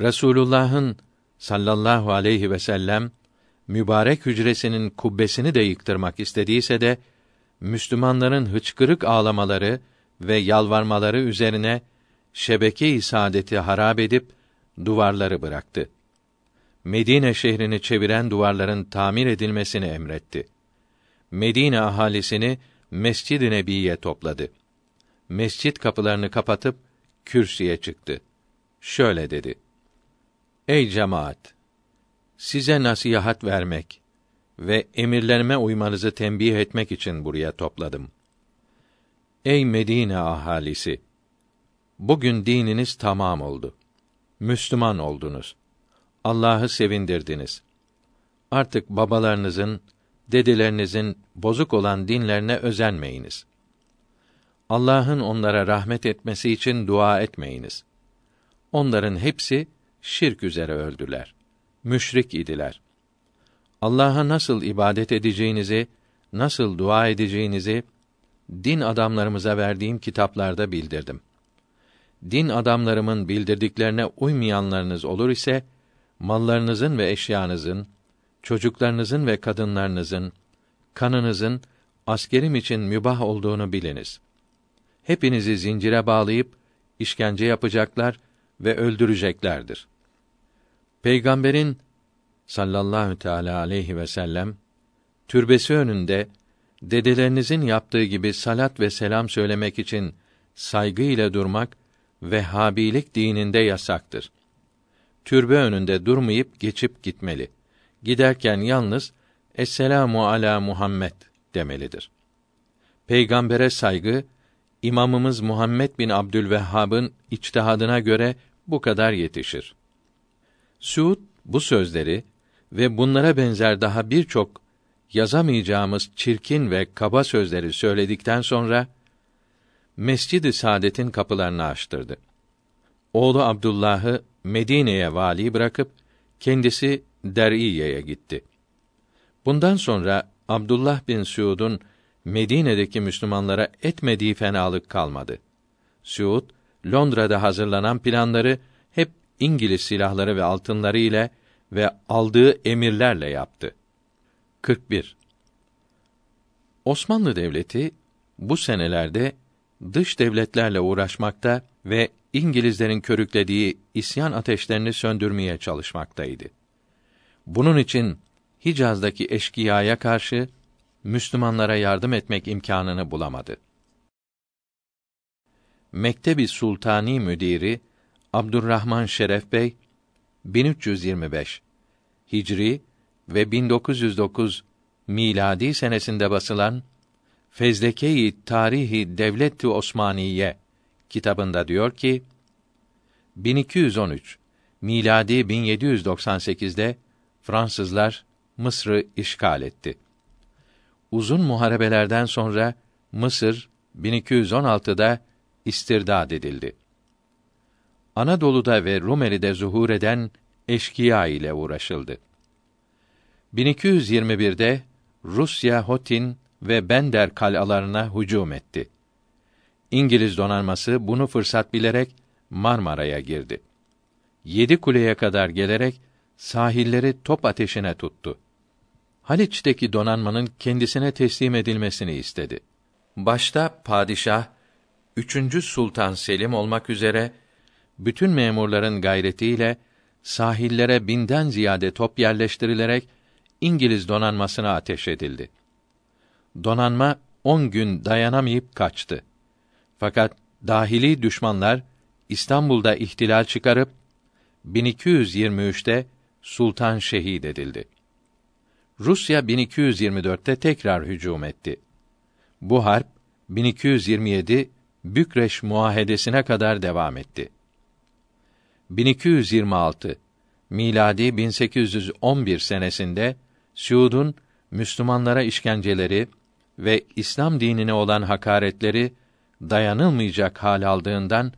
Resulullah'ın sallallahu aleyhi ve sellem mübarek hücresinin kubbesini de yıktırmak istediyse de Müslümanların hıçkırık ağlamaları ve yalvarmaları üzerine şebeke-i saadeti harap edip duvarları bıraktı. Medine şehrini çeviren duvarların tamir edilmesini emretti. Medine ahalisini Mescid-i Nebi'ye topladı. Mescit kapılarını kapatıp kürsüye çıktı. Şöyle dedi: Ey cemaat! Size nasihat vermek ve emirlerime uymanızı tembih etmek için buraya topladım. Ey Medine ahalisi! bugün dininiz tamam oldu. Müslüman oldunuz. Allah'ı sevindirdiniz. Artık babalarınızın, dedelerinizin bozuk olan dinlerine özenmeyiniz. Allah'ın onlara rahmet etmesi için dua etmeyiniz. Onların hepsi şirk üzere öldüler. Müşrik idiler. Allah'a nasıl ibadet edeceğinizi, nasıl dua edeceğinizi din adamlarımıza verdiğim kitaplarda bildirdim. Din adamlarımın bildirdiklerine uymayanlarınız olur ise mallarınızın ve eşyanızın, çocuklarınızın ve kadınlarınızın, kanınızın askerim için mübah olduğunu biliniz. Hepinizi zincire bağlayıp işkence yapacaklar ve öldüreceklerdir. Peygamberin sallallahu teala aleyhi ve sellem türbesi önünde dedelerinizin yaptığı gibi salat ve selam söylemek için saygı ile durmak Vehhabilik dininde yasaktır. Türbe önünde durmayıp geçip gitmeli. Giderken yalnız Esselamu ala Muhammed demelidir. Peygambere saygı İmamımız Muhammed bin Abdülvehhab'ın içtihadına göre bu kadar yetişir. Suud bu sözleri ve bunlara benzer daha birçok yazamayacağımız çirkin ve kaba sözleri söyledikten sonra Mescid-i Saadet'in kapılarını açtırdı. Oğlu Abdullah'ı Medine'ye vali bırakıp kendisi Der'iye'ye gitti. Bundan sonra Abdullah bin Suud'un Medine'deki Müslümanlara etmediği fenalık kalmadı. Suud, Londra'da hazırlanan planları hep İngiliz silahları ve altınları ile ve aldığı emirlerle yaptı. 41. Osmanlı Devleti bu senelerde dış devletlerle uğraşmakta ve İngilizlerin körüklediği isyan ateşlerini söndürmeye çalışmaktaydı. Bunun için Hicaz'daki eşkıyaya karşı Müslümanlara yardım etmek imkanını bulamadı. Mektebi Sultani müdiri Abdurrahman Şeref Bey 1325 Hicri ve 1909 miladi senesinde basılan Fezleke-i Tarihi Devlet-i Osmaniye kitabında diyor ki 1213 miladi 1798'de Fransızlar Mısır'ı işgal etti. Uzun muharebelerden sonra Mısır 1216'da istirdad edildi. Anadolu'da ve Rumeli'de zuhur eden eşkıya ile uğraşıldı. 1221'de Rusya Hotin ve Bender kalalarına hücum etti. İngiliz donanması bunu fırsat bilerek Marmara'ya girdi. Yedi kuleye kadar gelerek sahilleri top ateşine tuttu. Haliç'teki donanmanın kendisine teslim edilmesini istedi. Başta padişah 3. Sultan Selim olmak üzere bütün memurların gayretiyle sahillere binden ziyade top yerleştirilerek İngiliz donanmasına ateş edildi. Donanma on gün dayanamayıp kaçtı. Fakat dahili düşmanlar İstanbul'da ihtilal çıkarıp 1223'te sultan şehit edildi. Rusya 1224'te tekrar hücum etti. Bu harp 1227 Bükreş Muahedesine kadar devam etti. 1226 miladi 1811 senesinde Suud'un Müslümanlara işkenceleri ve İslam dinine olan hakaretleri dayanılmayacak hal aldığından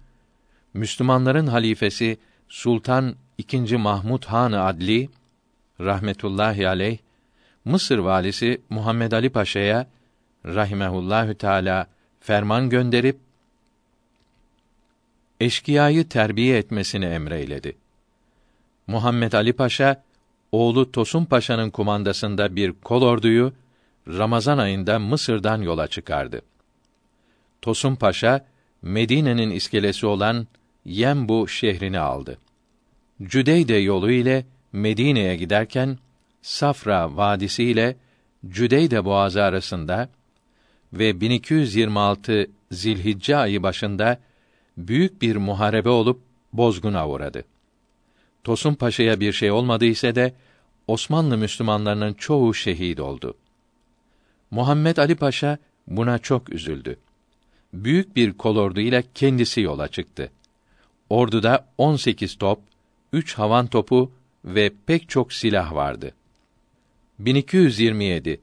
Müslümanların halifesi Sultan II. Mahmud Han Adli rahmetullahi aleyh Mısır valisi Muhammed Ali Paşa'ya rahimehullahü teala ferman gönderip eşkıyayı terbiye etmesini emreyledi. Muhammed Ali Paşa oğlu Tosun Paşa'nın kumandasında bir kol orduyu Ramazan ayında Mısır'dan yola çıkardı. Tosun Paşa Medine'nin iskelesi olan Yembu şehrini aldı. Cüdeyde yolu ile Medine'ye giderken Safra vadisi ile Cüdeyde boğazı arasında ve 1226 Zilhicce ayı başında büyük bir muharebe olup bozguna uğradı. Tosun Paşa'ya bir şey olmadı ise de Osmanlı Müslümanlarının çoğu şehit oldu. Muhammed Ali Paşa buna çok üzüldü. büyük bir kolordu ile kendisi yola çıktı. Orduda 18 top, 3 havan topu ve pek çok silah vardı. 1227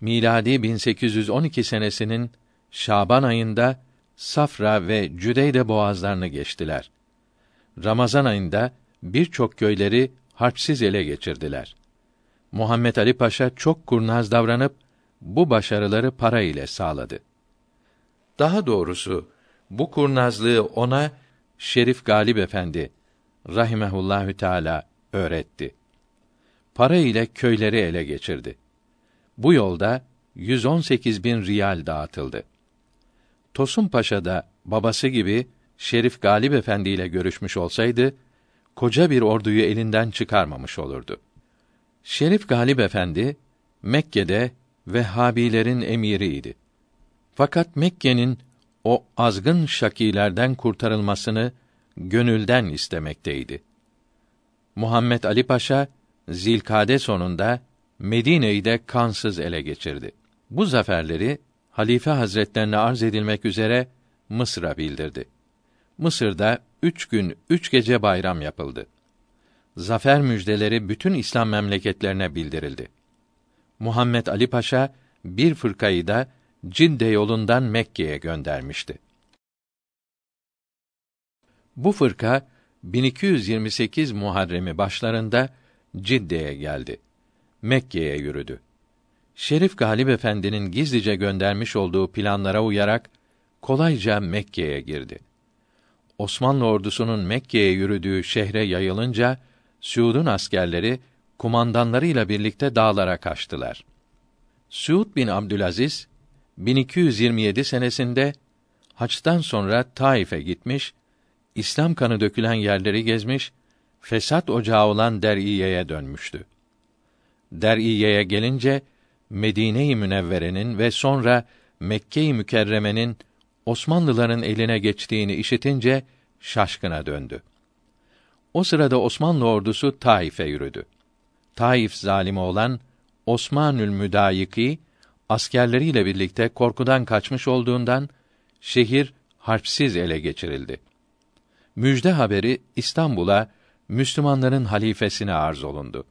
miladi 1812 senesinin Şaban ayında Safra ve Cüdeyde boğazlarını geçtiler. Ramazan ayında birçok köyleri harpsiz ele geçirdiler. Muhammed Ali Paşa çok kurnaz davranıp bu başarıları para ile sağladı. Daha doğrusu bu kurnazlığı ona Şerif Galip Efendi rahimehullahü teala öğretti. Para ile köyleri ele geçirdi. Bu yolda 118 bin riyal dağıtıldı. Tosun Paşa da babası gibi Şerif Galip Efendi ile görüşmüş olsaydı, koca bir orduyu elinden çıkarmamış olurdu. Şerif Galip Efendi, Mekke'de Vehhabilerin emiriydi. Fakat Mekke'nin o azgın şakilerden kurtarılmasını gönülden istemekteydi. Muhammed Ali Paşa Zilkade sonunda Medine'yi de kansız ele geçirdi. Bu zaferleri Halife Hazretlerine arz edilmek üzere Mısır'a bildirdi. Mısır'da üç gün, üç gece bayram yapıldı. Zafer müjdeleri bütün İslam memleketlerine bildirildi. Muhammed Ali Paşa bir fırkayı da Cidde yolundan Mekke'ye göndermişti. Bu fırka 1228 Muharrem'i başlarında Cidde'ye geldi. Mekke'ye yürüdü. Şerif Galip Efendi'nin gizlice göndermiş olduğu planlara uyarak kolayca Mekke'ye girdi. Osmanlı ordusunun Mekke'ye yürüdüğü şehre yayılınca Suud'un askerleri kumandanlarıyla birlikte dağlara kaçtılar. Suud bin Abdülaziz 1227 senesinde haçtan sonra Taif'e gitmiş, İslam kanı dökülen yerleri gezmiş, fesat ocağı olan Der'iye'ye dönmüştü. Der'iye'ye gelince Medine-i Münevvere'nin ve sonra Mekke-i Mükerreme'nin Osmanlıların eline geçtiğini işitince şaşkına döndü. O sırada Osmanlı ordusu Taif'e yürüdü. Taif zalimi olan Osmanül Müdayiki askerleriyle birlikte korkudan kaçmış olduğundan şehir harpsiz ele geçirildi. Müjde haberi İstanbul'a Müslümanların halifesine arz olundu.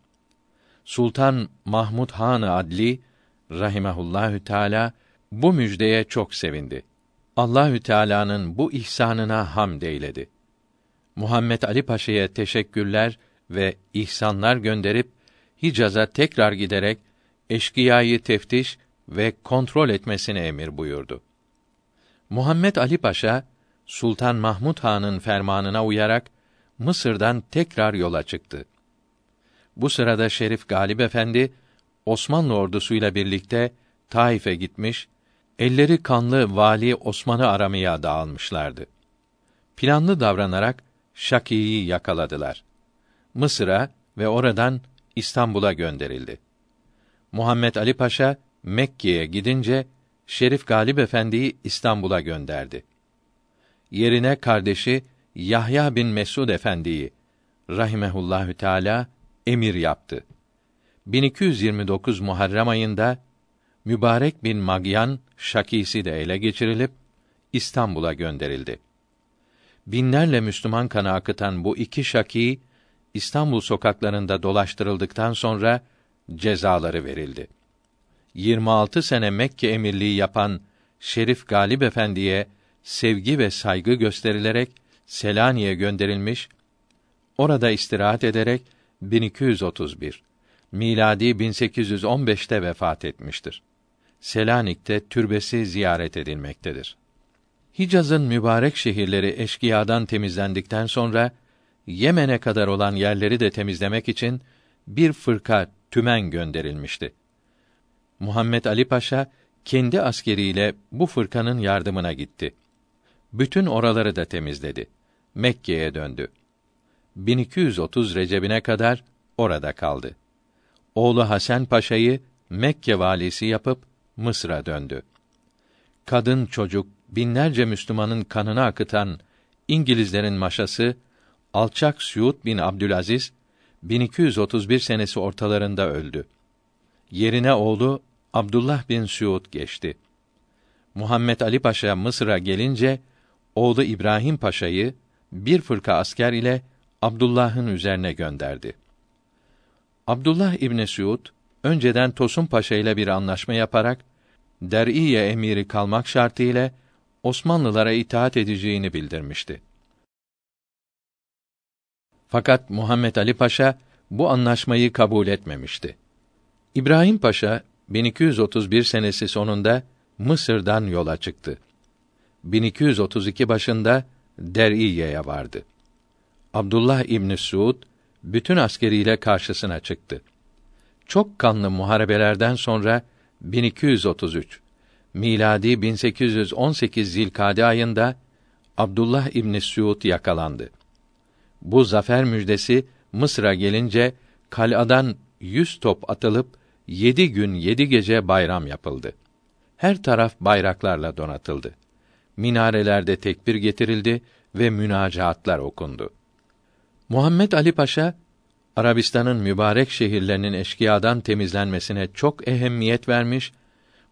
Sultan Mahmud Han Adli rahimehullahü teala bu müjdeye çok sevindi. Allahü Teala'nın bu ihsanına hamd eyledi. Muhammed Ali Paşa'ya teşekkürler ve ihsanlar gönderip Hicaz'a tekrar giderek eşkıyayı teftiş ve kontrol etmesini emir buyurdu. Muhammed Ali Paşa Sultan Mahmud Han'ın fermanına uyarak Mısır'dan tekrar yola çıktı. Bu sırada Şerif Galip Efendi Osmanlı ordusuyla birlikte Taif'e gitmiş, elleri kanlı vali Osman'ı aramaya dağılmışlardı. Planlı davranarak Şaki'yi yakaladılar. Mısır'a ve oradan İstanbul'a gönderildi. Muhammed Ali Paşa Mekke'ye gidince Şerif Galip Efendi'yi İstanbul'a gönderdi. Yerine kardeşi Yahya bin Mesud Efendi'yi rahimehullahü teala emir yaptı. 1229 Muharrem ayında Mübarek bin Magyan Şakisi de ele geçirilip İstanbul'a gönderildi. Binlerle Müslüman kanı akıtan bu iki şaki İstanbul sokaklarında dolaştırıldıktan sonra cezaları verildi. 26 sene Mekke emirliği yapan Şerif Galip Efendi'ye sevgi ve saygı gösterilerek Selanik'e gönderilmiş, orada istirahat ederek 1231 miladi 1815'te vefat etmiştir. Selanik'te türbesi ziyaret edilmektedir. Hicaz'ın mübarek şehirleri eşkıyadan temizlendikten sonra Yemen'e kadar olan yerleri de temizlemek için bir fırka tümen gönderilmişti. Muhammed Ali Paşa kendi askeriyle bu fırkanın yardımına gitti. Bütün oraları da temizledi. Mekke'ye döndü. 1230 Recep'ine kadar orada kaldı. Oğlu Hasan Paşa'yı Mekke valisi yapıp Mısır'a döndü. Kadın çocuk binlerce Müslümanın kanını akıtan İngilizlerin maşası alçak Suud bin Abdülaziz 1231 senesi ortalarında öldü. Yerine oğlu Abdullah bin Suud geçti. Muhammed Ali Paşa Mısır'a gelince oğlu İbrahim Paşa'yı bir fırka asker ile Abdullah'ın üzerine gönderdi. Abdullah İbni Suud önceden Tosun Paşa ile bir anlaşma yaparak Der'iye emiri kalmak şartıyla Osmanlılara itaat edeceğini bildirmişti. Fakat Muhammed Ali Paşa bu anlaşmayı kabul etmemişti. İbrahim Paşa 1231 senesi sonunda Mısır'dan yola çıktı. 1232 başında Der'iye'ye vardı. Abdullah İbn Suud bütün askeriyle karşısına çıktı. Çok kanlı muharebelerden sonra 1233 miladi 1818 Zilkade ayında Abdullah İbn Suud yakalandı. Bu zafer müjdesi Mısır'a gelince kal'adan yüz top atılıp yedi gün yedi gece bayram yapıldı. Her taraf bayraklarla donatıldı. Minarelerde tekbir getirildi ve münacaatlar okundu. Muhammed Ali Paşa Arabistan'ın mübarek şehirlerinin eşkıyadan temizlenmesine çok ehemmiyet vermiş,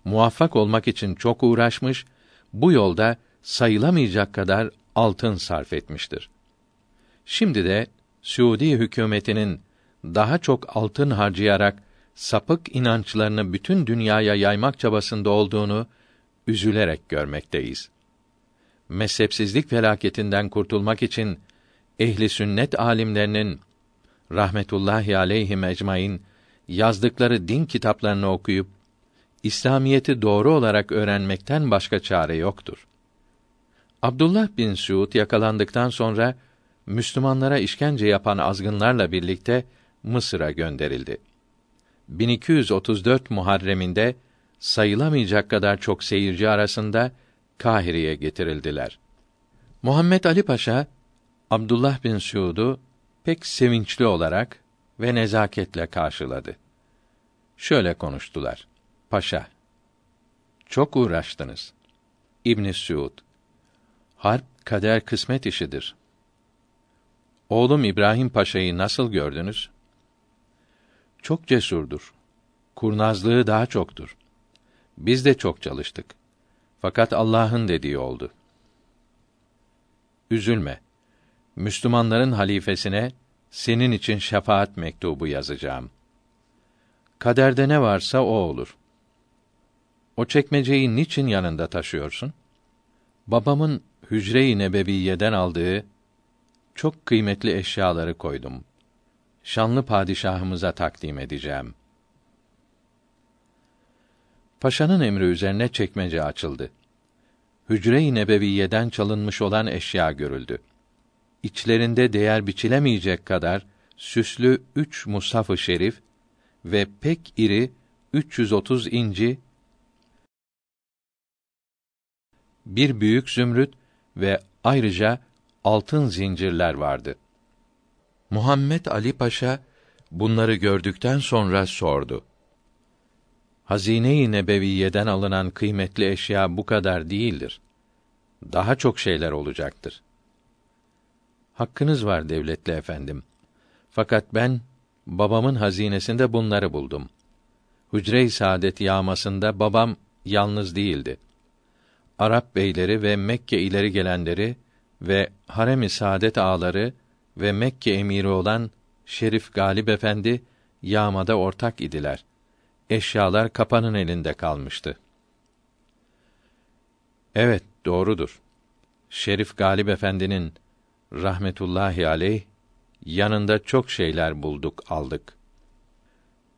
muvaffak olmak için çok uğraşmış, bu yolda sayılamayacak kadar altın sarf etmiştir. Şimdi de Suudi hükümetinin daha çok altın harcayarak sapık inançlarını bütün dünyaya yaymak çabasında olduğunu üzülerek görmekteyiz. Mezhepsizlik felaketinden kurtulmak için ehli sünnet alimlerinin rahmetullahi aleyhi ecmaîn yazdıkları din kitaplarını okuyup İslamiyeti doğru olarak öğrenmekten başka çare yoktur. Abdullah bin Suud yakalandıktan sonra Müslümanlara işkence yapan azgınlarla birlikte Mısır'a gönderildi. 1234 Muharrem'inde sayılamayacak kadar çok seyirci arasında Kahire'ye getirildiler. Muhammed Ali Paşa Abdullah bin Suud'u pek sevinçli olarak ve nezaketle karşıladı. Şöyle konuştular. Paşa, çok uğraştınız. İbn Suud, harp kader kısmet işidir. Oğlum İbrahim Paşa'yı nasıl gördünüz? Çok cesurdur. Kurnazlığı daha çoktur. Biz de çok çalıştık. Fakat Allah'ın dediği oldu. Üzülme. Müslümanların halifesine senin için şefaat mektubu yazacağım. Kaderde ne varsa o olur. O çekmeceyi niçin yanında taşıyorsun? Babamın hücre-i nebeviyeden aldığı çok kıymetli eşyaları koydum. Şanlı padişahımıza takdim edeceğim. Paşanın emri üzerine çekmece açıldı. Hücre-i nebeviyeden çalınmış olan eşya görüldü. İçlerinde değer biçilemeyecek kadar süslü üç mushaf-ı şerif ve pek iri 330 inci bir büyük zümrüt ve ayrıca altın zincirler vardı. Muhammed Ali Paşa bunları gördükten sonra sordu. Hazine-i Nebeviyeden alınan kıymetli eşya bu kadar değildir. Daha çok şeyler olacaktır. Hakkınız var devletli efendim. Fakat ben babamın hazinesinde bunları buldum. Hücre-i Saadet yağmasında babam yalnız değildi. Arap beyleri ve Mekke ileri gelenleri ve harem-i saadet ağaları ve Mekke emiri olan Şerif Galip Efendi yağmada ortak idiler. Eşyalar kapanın elinde kalmıştı. Evet, doğrudur. Şerif Galip Efendi'nin rahmetullahi aleyh yanında çok şeyler bulduk, aldık.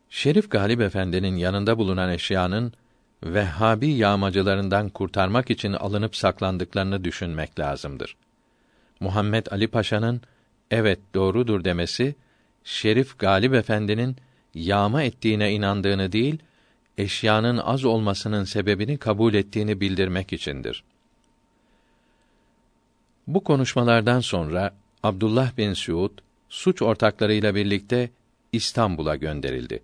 Şerif Galip Efendi'nin yanında bulunan eşyanın Vehhabi yağmacılarından kurtarmak için alınıp saklandıklarını düşünmek lazımdır. Muhammed Ali Paşa'nın evet doğrudur demesi Şerif Galip Efendi'nin yağma ettiğine inandığını değil, eşyanın az olmasının sebebini kabul ettiğini bildirmek içindir. Bu konuşmalardan sonra Abdullah bin Suud suç ortaklarıyla birlikte İstanbul'a gönderildi.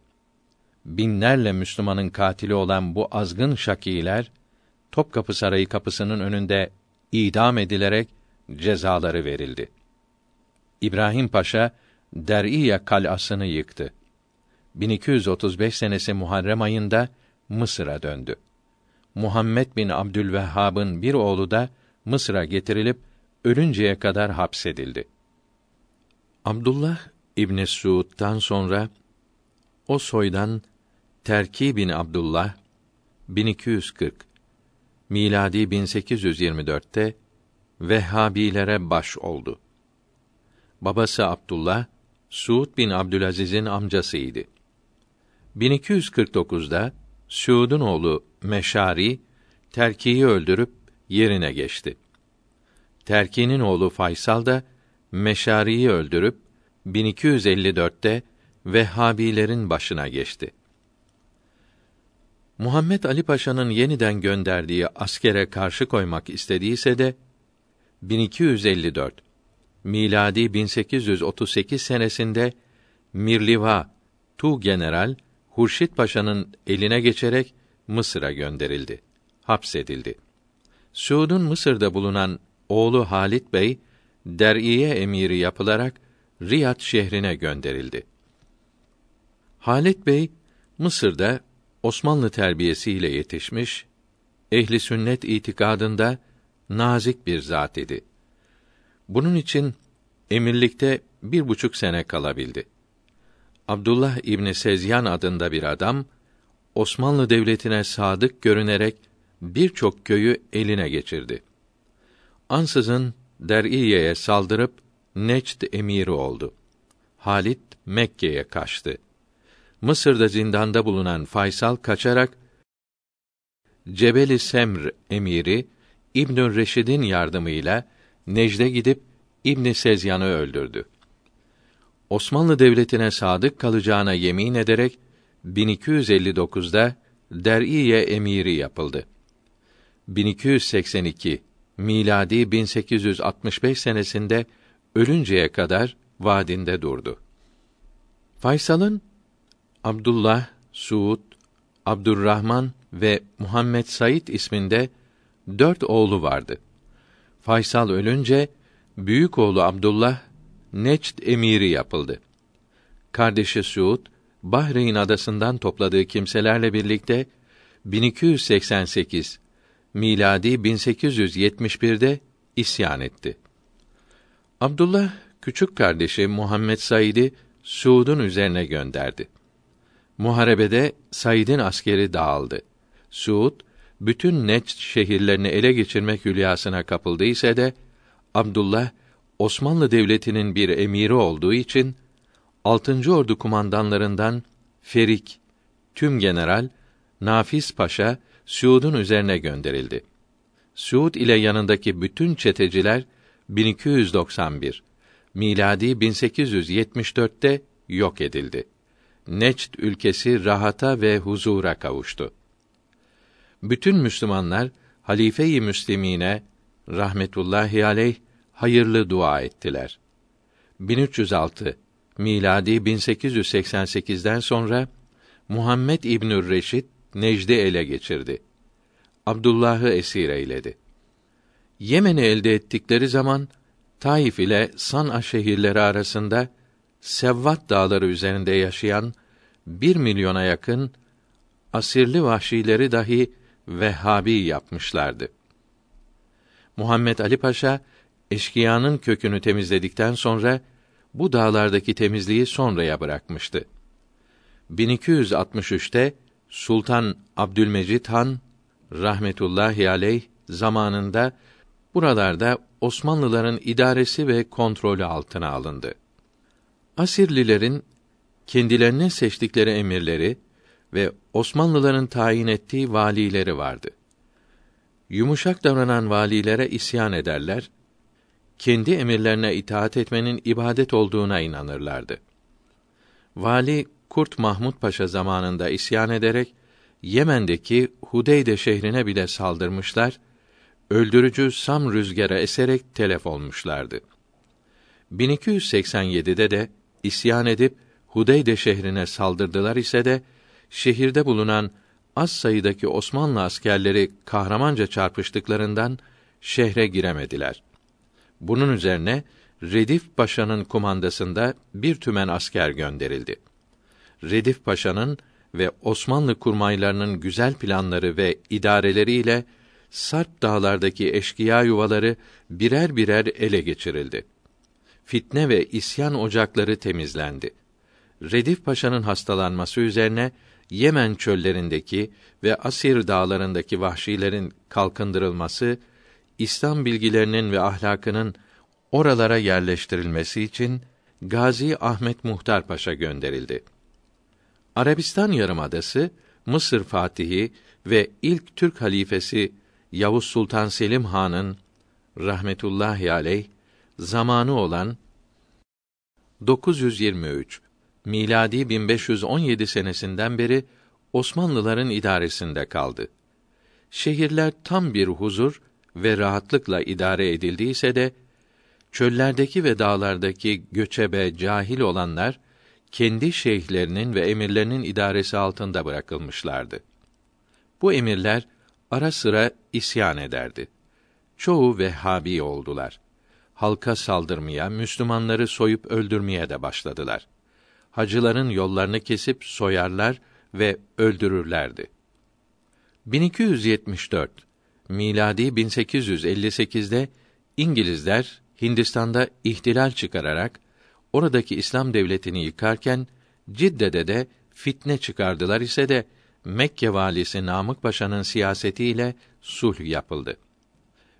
Binlerle Müslümanın katili olan bu azgın şakiler Topkapı Sarayı kapısının önünde idam edilerek cezaları verildi. İbrahim Paşa Der'iye kal'asını yıktı. 1235 senesi Muharrem ayında Mısır'a döndü. Muhammed bin Abdülvehhab'ın bir oğlu da Mısır'a getirilip ölünceye kadar hapsedildi. Abdullah İbn Suud'dan sonra o soydan Terki bin Abdullah 1240 miladi 1824'te Vehhabilere baş oldu. Babası Abdullah Suud bin Abdülaziz'in amcasıydı. 1249'da Suud'un oğlu Meşari Terki'yi öldürüp yerine geçti. Terki'nin oğlu Faysal da Meşari'yi öldürüp 1254'te Vehhabilerin başına geçti. Muhammed Ali Paşa'nın yeniden gönderdiği askere karşı koymak istediyse de 1254 miladi 1838 senesinde Mirliva Tu General Hurşit Paşa'nın eline geçerek Mısır'a gönderildi. Hapsedildi. Suud'un Mısır'da bulunan oğlu Halit Bey der'iye emiri yapılarak Riyad şehrine gönderildi. Halit Bey Mısır'da Osmanlı terbiyesiyle yetişmiş, ehli sünnet itikadında nazik bir zat idi. Bunun için emirlikte bir buçuk sene kalabildi. Abdullah İbni Sezyan adında bir adam, Osmanlı Devleti'ne sadık görünerek birçok köyü eline geçirdi. Ansızın Der'iye'ye saldırıp Necd emiri oldu. Halit Mekke'ye kaçtı. Mısır'da zindanda bulunan Faysal kaçarak Cebeli Semr emiri İbn Reşid'in yardımıyla Necd'e gidip İbn Sezyan'ı öldürdü. Osmanlı Devleti'ne sadık kalacağına yemin ederek 1259'da Der'iye emiri yapıldı. 1282 miladi 1865 senesinde ölünceye kadar vadinde durdu. Faysal'ın Abdullah, Suud, Abdurrahman ve Muhammed Said isminde dört oğlu vardı. Faysal ölünce büyük oğlu Abdullah Necd emiri yapıldı. Kardeşi Suud Bahreyn adasından topladığı kimselerle birlikte 1288 miladi 1871'de isyan etti. Abdullah küçük kardeşi Muhammed Said'i Suud'un üzerine gönderdi. Muharebede Said'in askeri dağıldı. Suud bütün Necd şehirlerini ele geçirmek hülyasına kapıldı ise de Abdullah Osmanlı Devleti'nin bir emiri olduğu için 6. Ordu kumandanlarından Ferik, tüm general Nafiz Paşa Suud'un üzerine gönderildi. Suud ile yanındaki bütün çeteciler 1291 miladi 1874'te yok edildi. Necd ülkesi rahata ve huzura kavuştu. Bütün Müslümanlar halife-i Müslimine rahmetullahi aleyh hayırlı dua ettiler. 1306 miladi 1888'den sonra Muhammed İbnü Reşid Necd'i ele geçirdi. Abdullah'ı esir eyledi. Yemen'i elde ettikleri zaman Taif ile San'a şehirleri arasında Sevvat dağları üzerinde yaşayan bir milyona yakın asirli vahşileri dahi Vehhabi yapmışlardı. Muhammed Ali Paşa eşkıyanın kökünü temizledikten sonra bu dağlardaki temizliği sonraya bırakmıştı. 1263'te Sultan Abdülmecid Han rahmetullahi aleyh zamanında buralarda Osmanlıların idaresi ve kontrolü altına alındı. Asirlilerin kendilerine seçtikleri emirleri ve Osmanlıların tayin ettiği valileri vardı. Yumuşak davranan valilere isyan ederler, kendi emirlerine itaat etmenin ibadet olduğuna inanırlardı. Vali Kurt Mahmud Paşa zamanında isyan ederek Yemen'deki Hudeyde şehrine bile saldırmışlar, öldürücü Sam rüzgara eserek telef olmuşlardı. 1287'de de isyan edip Hudeyde şehrine saldırdılar ise de şehirde bulunan az sayıdaki Osmanlı askerleri kahramanca çarpıştıklarından şehre giremediler. Bunun üzerine Redif Paşa'nın kumandasında bir tümen asker gönderildi. Redif Paşa'nın ve Osmanlı kurmaylarının güzel planları ve idareleriyle Sarp dağlardaki eşkıya yuvaları birer birer ele geçirildi. Fitne ve isyan ocakları temizlendi. Redif Paşa'nın hastalanması üzerine Yemen çöllerindeki ve Asir dağlarındaki vahşilerin kalkındırılması, İslam bilgilerinin ve ahlakının oralara yerleştirilmesi için Gazi Ahmet Muhtar Paşa gönderildi. Arabistan Yarımadası Mısır Fatihi ve ilk Türk halifesi Yavuz Sultan Selim Han'ın rahmetullahi aleyh zamanı olan 923 miladi 1517 senesinden beri Osmanlıların idaresinde kaldı. Şehirler tam bir huzur ve rahatlıkla idare edildiyse de çöllerdeki ve dağlardaki göçebe cahil olanlar kendi şeyhlerinin ve emirlerinin idaresi altında bırakılmışlardı. Bu emirler ara sıra isyan ederdi. Çoğu Vehhabi oldular. Halka saldırmaya, Müslümanları soyup öldürmeye de başladılar. Hacıların yollarını kesip soyarlar ve öldürürlerdi. 1274 miladi 1858'de İngilizler Hindistan'da ihtilal çıkararak oradaki İslam devletini yıkarken Cidde'de de fitne çıkardılar ise de Mekke valisi Namık Paşa'nın siyasetiyle sulh yapıldı.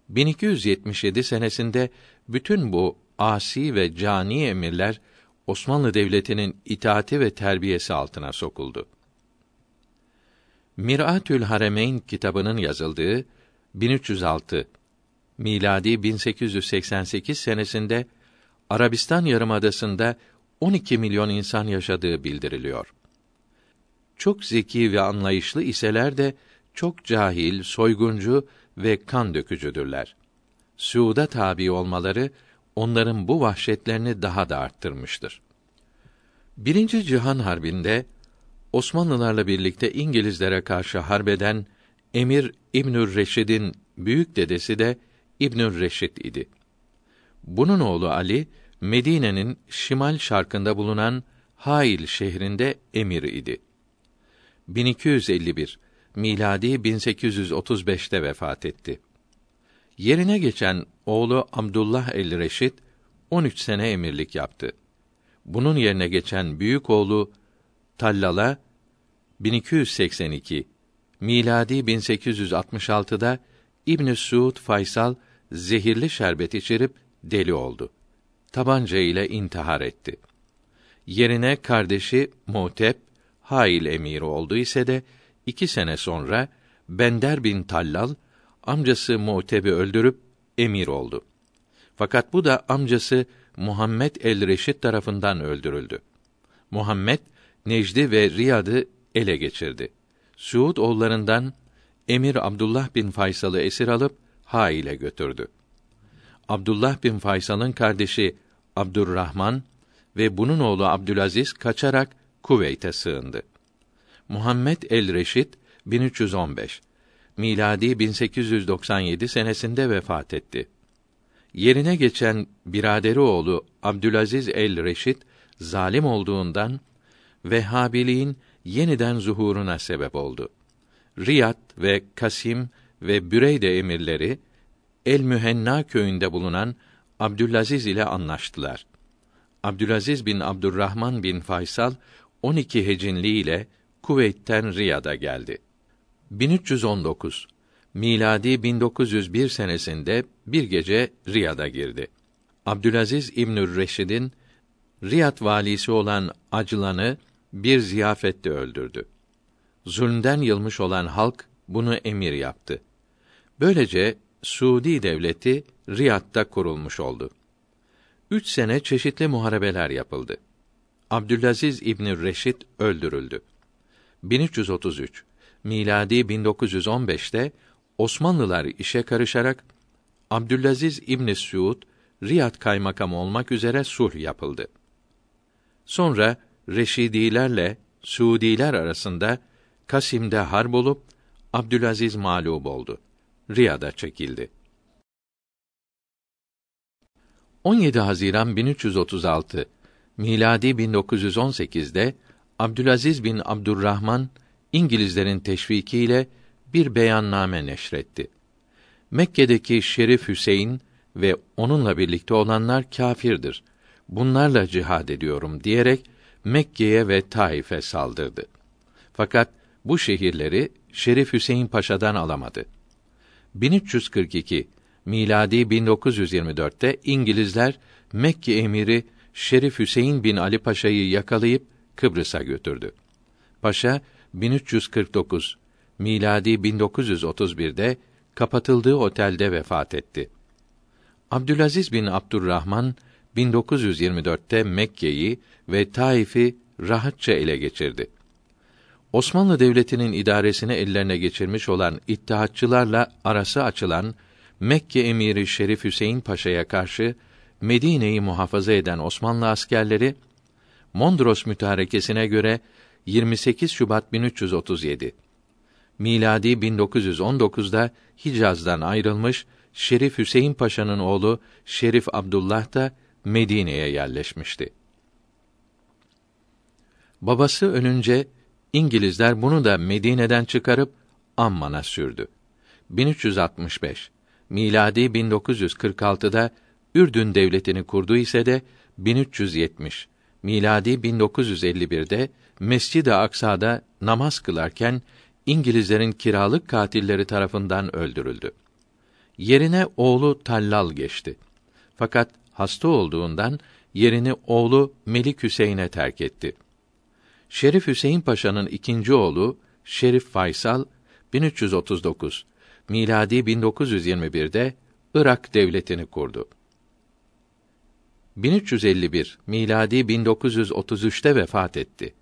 1277 senesinde bütün bu asi ve cani emirler Osmanlı Devleti'nin itaati ve terbiyesi altına sokuldu. Miratül Haremeyn kitabının yazıldığı 1306 miladi 1888 senesinde Arabistan Yarımadası'nda 12 milyon insan yaşadığı bildiriliyor. Çok zeki ve anlayışlı iseler de çok cahil, soyguncu ve kan dökücüdürler. Suud'a tabi olmaları onların bu vahşetlerini daha da arttırmıştır. Birinci Cihan Harbi'nde Osmanlılarla birlikte İngilizlere karşı harbeden Emir İbnül Reşid'in büyük dedesi de İbnül Reşid idi. Bunun oğlu Ali Medine'nin şimal şarkında bulunan Hail şehrinde emir idi. 1251 miladi 1835'te vefat etti. Yerine geçen oğlu Abdullah el Reşid 13 sene emirlik yaptı. Bunun yerine geçen büyük oğlu Tallala 1282 miladi 1866'da İbn Suud Faysal zehirli şerbet içirip deli oldu. Tabanca ile intihar etti. Yerine kardeşi Mutep Hail emiri oldu ise de iki sene sonra Bender bin Tallal amcası Mu'teb'i öldürüp emir oldu. Fakat bu da amcası Muhammed el Reşid tarafından öldürüldü. Muhammed Necdi ve Riyad'ı ele geçirdi. Suud oğullarından Emir Abdullah bin Faysal'ı esir alıp Hail'e götürdü. Abdullah bin Faysal'ın kardeşi Abdurrahman ve bunun oğlu Abdülaziz kaçarak Kuveyt'e sığındı. Muhammed el Reşid 1315 miladi 1897 senesinde vefat etti. Yerine geçen biraderi oğlu Abdülaziz el Reşid zalim olduğundan Vehhabiliğin yeniden zuhuruna sebep oldu. Riyad ve Kasim ve Büreyde emirleri El Mühenna köyünde bulunan Abdülaziz ile anlaştılar. Abdülaziz bin Abdurrahman bin Faysal 12 hecinli ile Kuveyt'ten Riyad'a geldi. 1319 miladi 1901 senesinde bir gece Riyad'a girdi. Abdülaziz İbnü Reşid'in Riyad valisi olan Acılan'ı bir ziyafette öldürdü. Zulmden yılmış olan halk bunu emir yaptı. Böylece Suudi devleti Riyad'da kurulmuş oldu. Üç sene çeşitli muharebeler yapıldı. Abdülaziz İbni Reşid öldürüldü. 1333 miladi 1915'te Osmanlılar işe karışarak Abdülaziz İbni Suud Riyad kaymakam olmak üzere sulh yapıldı. Sonra Reşidilerle Suudiler arasında Kasim'de harp olup Abdülaziz mağlup oldu. Riyad'a çekildi. 17 Haziran 1336 miladi 1918'de Abdülaziz bin Abdurrahman İngilizlerin teşvikiyle bir beyanname neşretti. Mekke'deki Şerif Hüseyin ve onunla birlikte olanlar kâfirdir. Bunlarla cihad ediyorum diyerek Mekke'ye ve Taif'e saldırdı. Fakat bu şehirleri Şerif Hüseyin Paşa'dan alamadı. 1342 miladi 1924'te İngilizler Mekke emiri Şerif Hüseyin bin Ali Paşa'yı yakalayıp Kıbrıs'a götürdü. Paşa 1349 miladi 1931'de kapatıldığı otelde vefat etti. Abdülaziz bin Abdurrahman 1924'te Mekke'yi ve Taif'i rahatça ele geçirdi. Osmanlı Devleti'nin idaresini ellerine geçirmiş olan İttihatçılarla arası açılan Mekke emiri Şerif Hüseyin Paşa'ya karşı Medine'yi muhafaza eden Osmanlı askerleri Mondros mütarekesine göre 28 Şubat 1337 miladi 1919'da Hicaz'dan ayrılmış Şerif Hüseyin Paşa'nın oğlu Şerif Abdullah da Medine'ye yerleşmişti. Babası ölünce İngilizler bunu da Medine'den çıkarıp Amman'a sürdü. 1365 miladi 1946'da Ürdün devletini kurdu ise de 1370 miladi 1951'de Mescid-i Aksa'da namaz kılarken İngilizlerin kiralık katilleri tarafından öldürüldü. Yerine oğlu Tallal geçti. Fakat hasta olduğundan yerini oğlu Melik Hüseyin'e terk etti. Şerif Hüseyin Paşa'nın ikinci oğlu Şerif Faysal 1339 miladi 1921'de Irak devletini kurdu. 1351 miladi 1933'te vefat etti.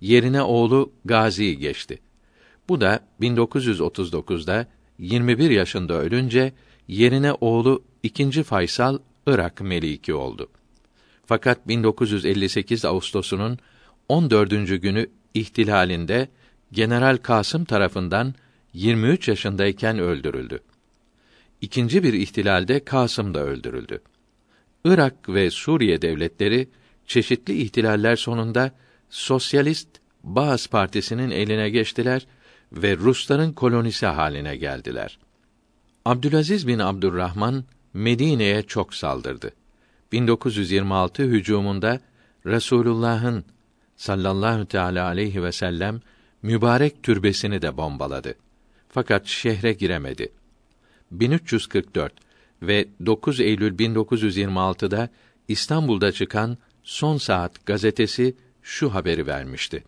Yerine oğlu Gazi geçti. Bu da 1939'da 21 yaşında ölünce yerine oğlu 2. Faysal Irak meliki oldu. Fakat 1958 Ağustos'unun 14. günü ihtilalinde General Kasım tarafından 23 yaşındayken öldürüldü. İkinci bir ihtilalde Kasım da öldürüldü. Irak ve Suriye devletleri çeşitli ihtilaller sonunda Sosyalist Baas Partisi'nin eline geçtiler ve Rusların kolonisi haline geldiler. Abdülaziz bin Abdurrahman Medine'ye çok saldırdı. 1926 hücumunda Resulullah'ın sallallahu teala aleyhi ve sellem mübarek türbesini de bombaladı. Fakat şehre giremedi. 1344 ve 9 Eylül 1926'da İstanbul'da çıkan Son Saat gazetesi şu haberi vermişti.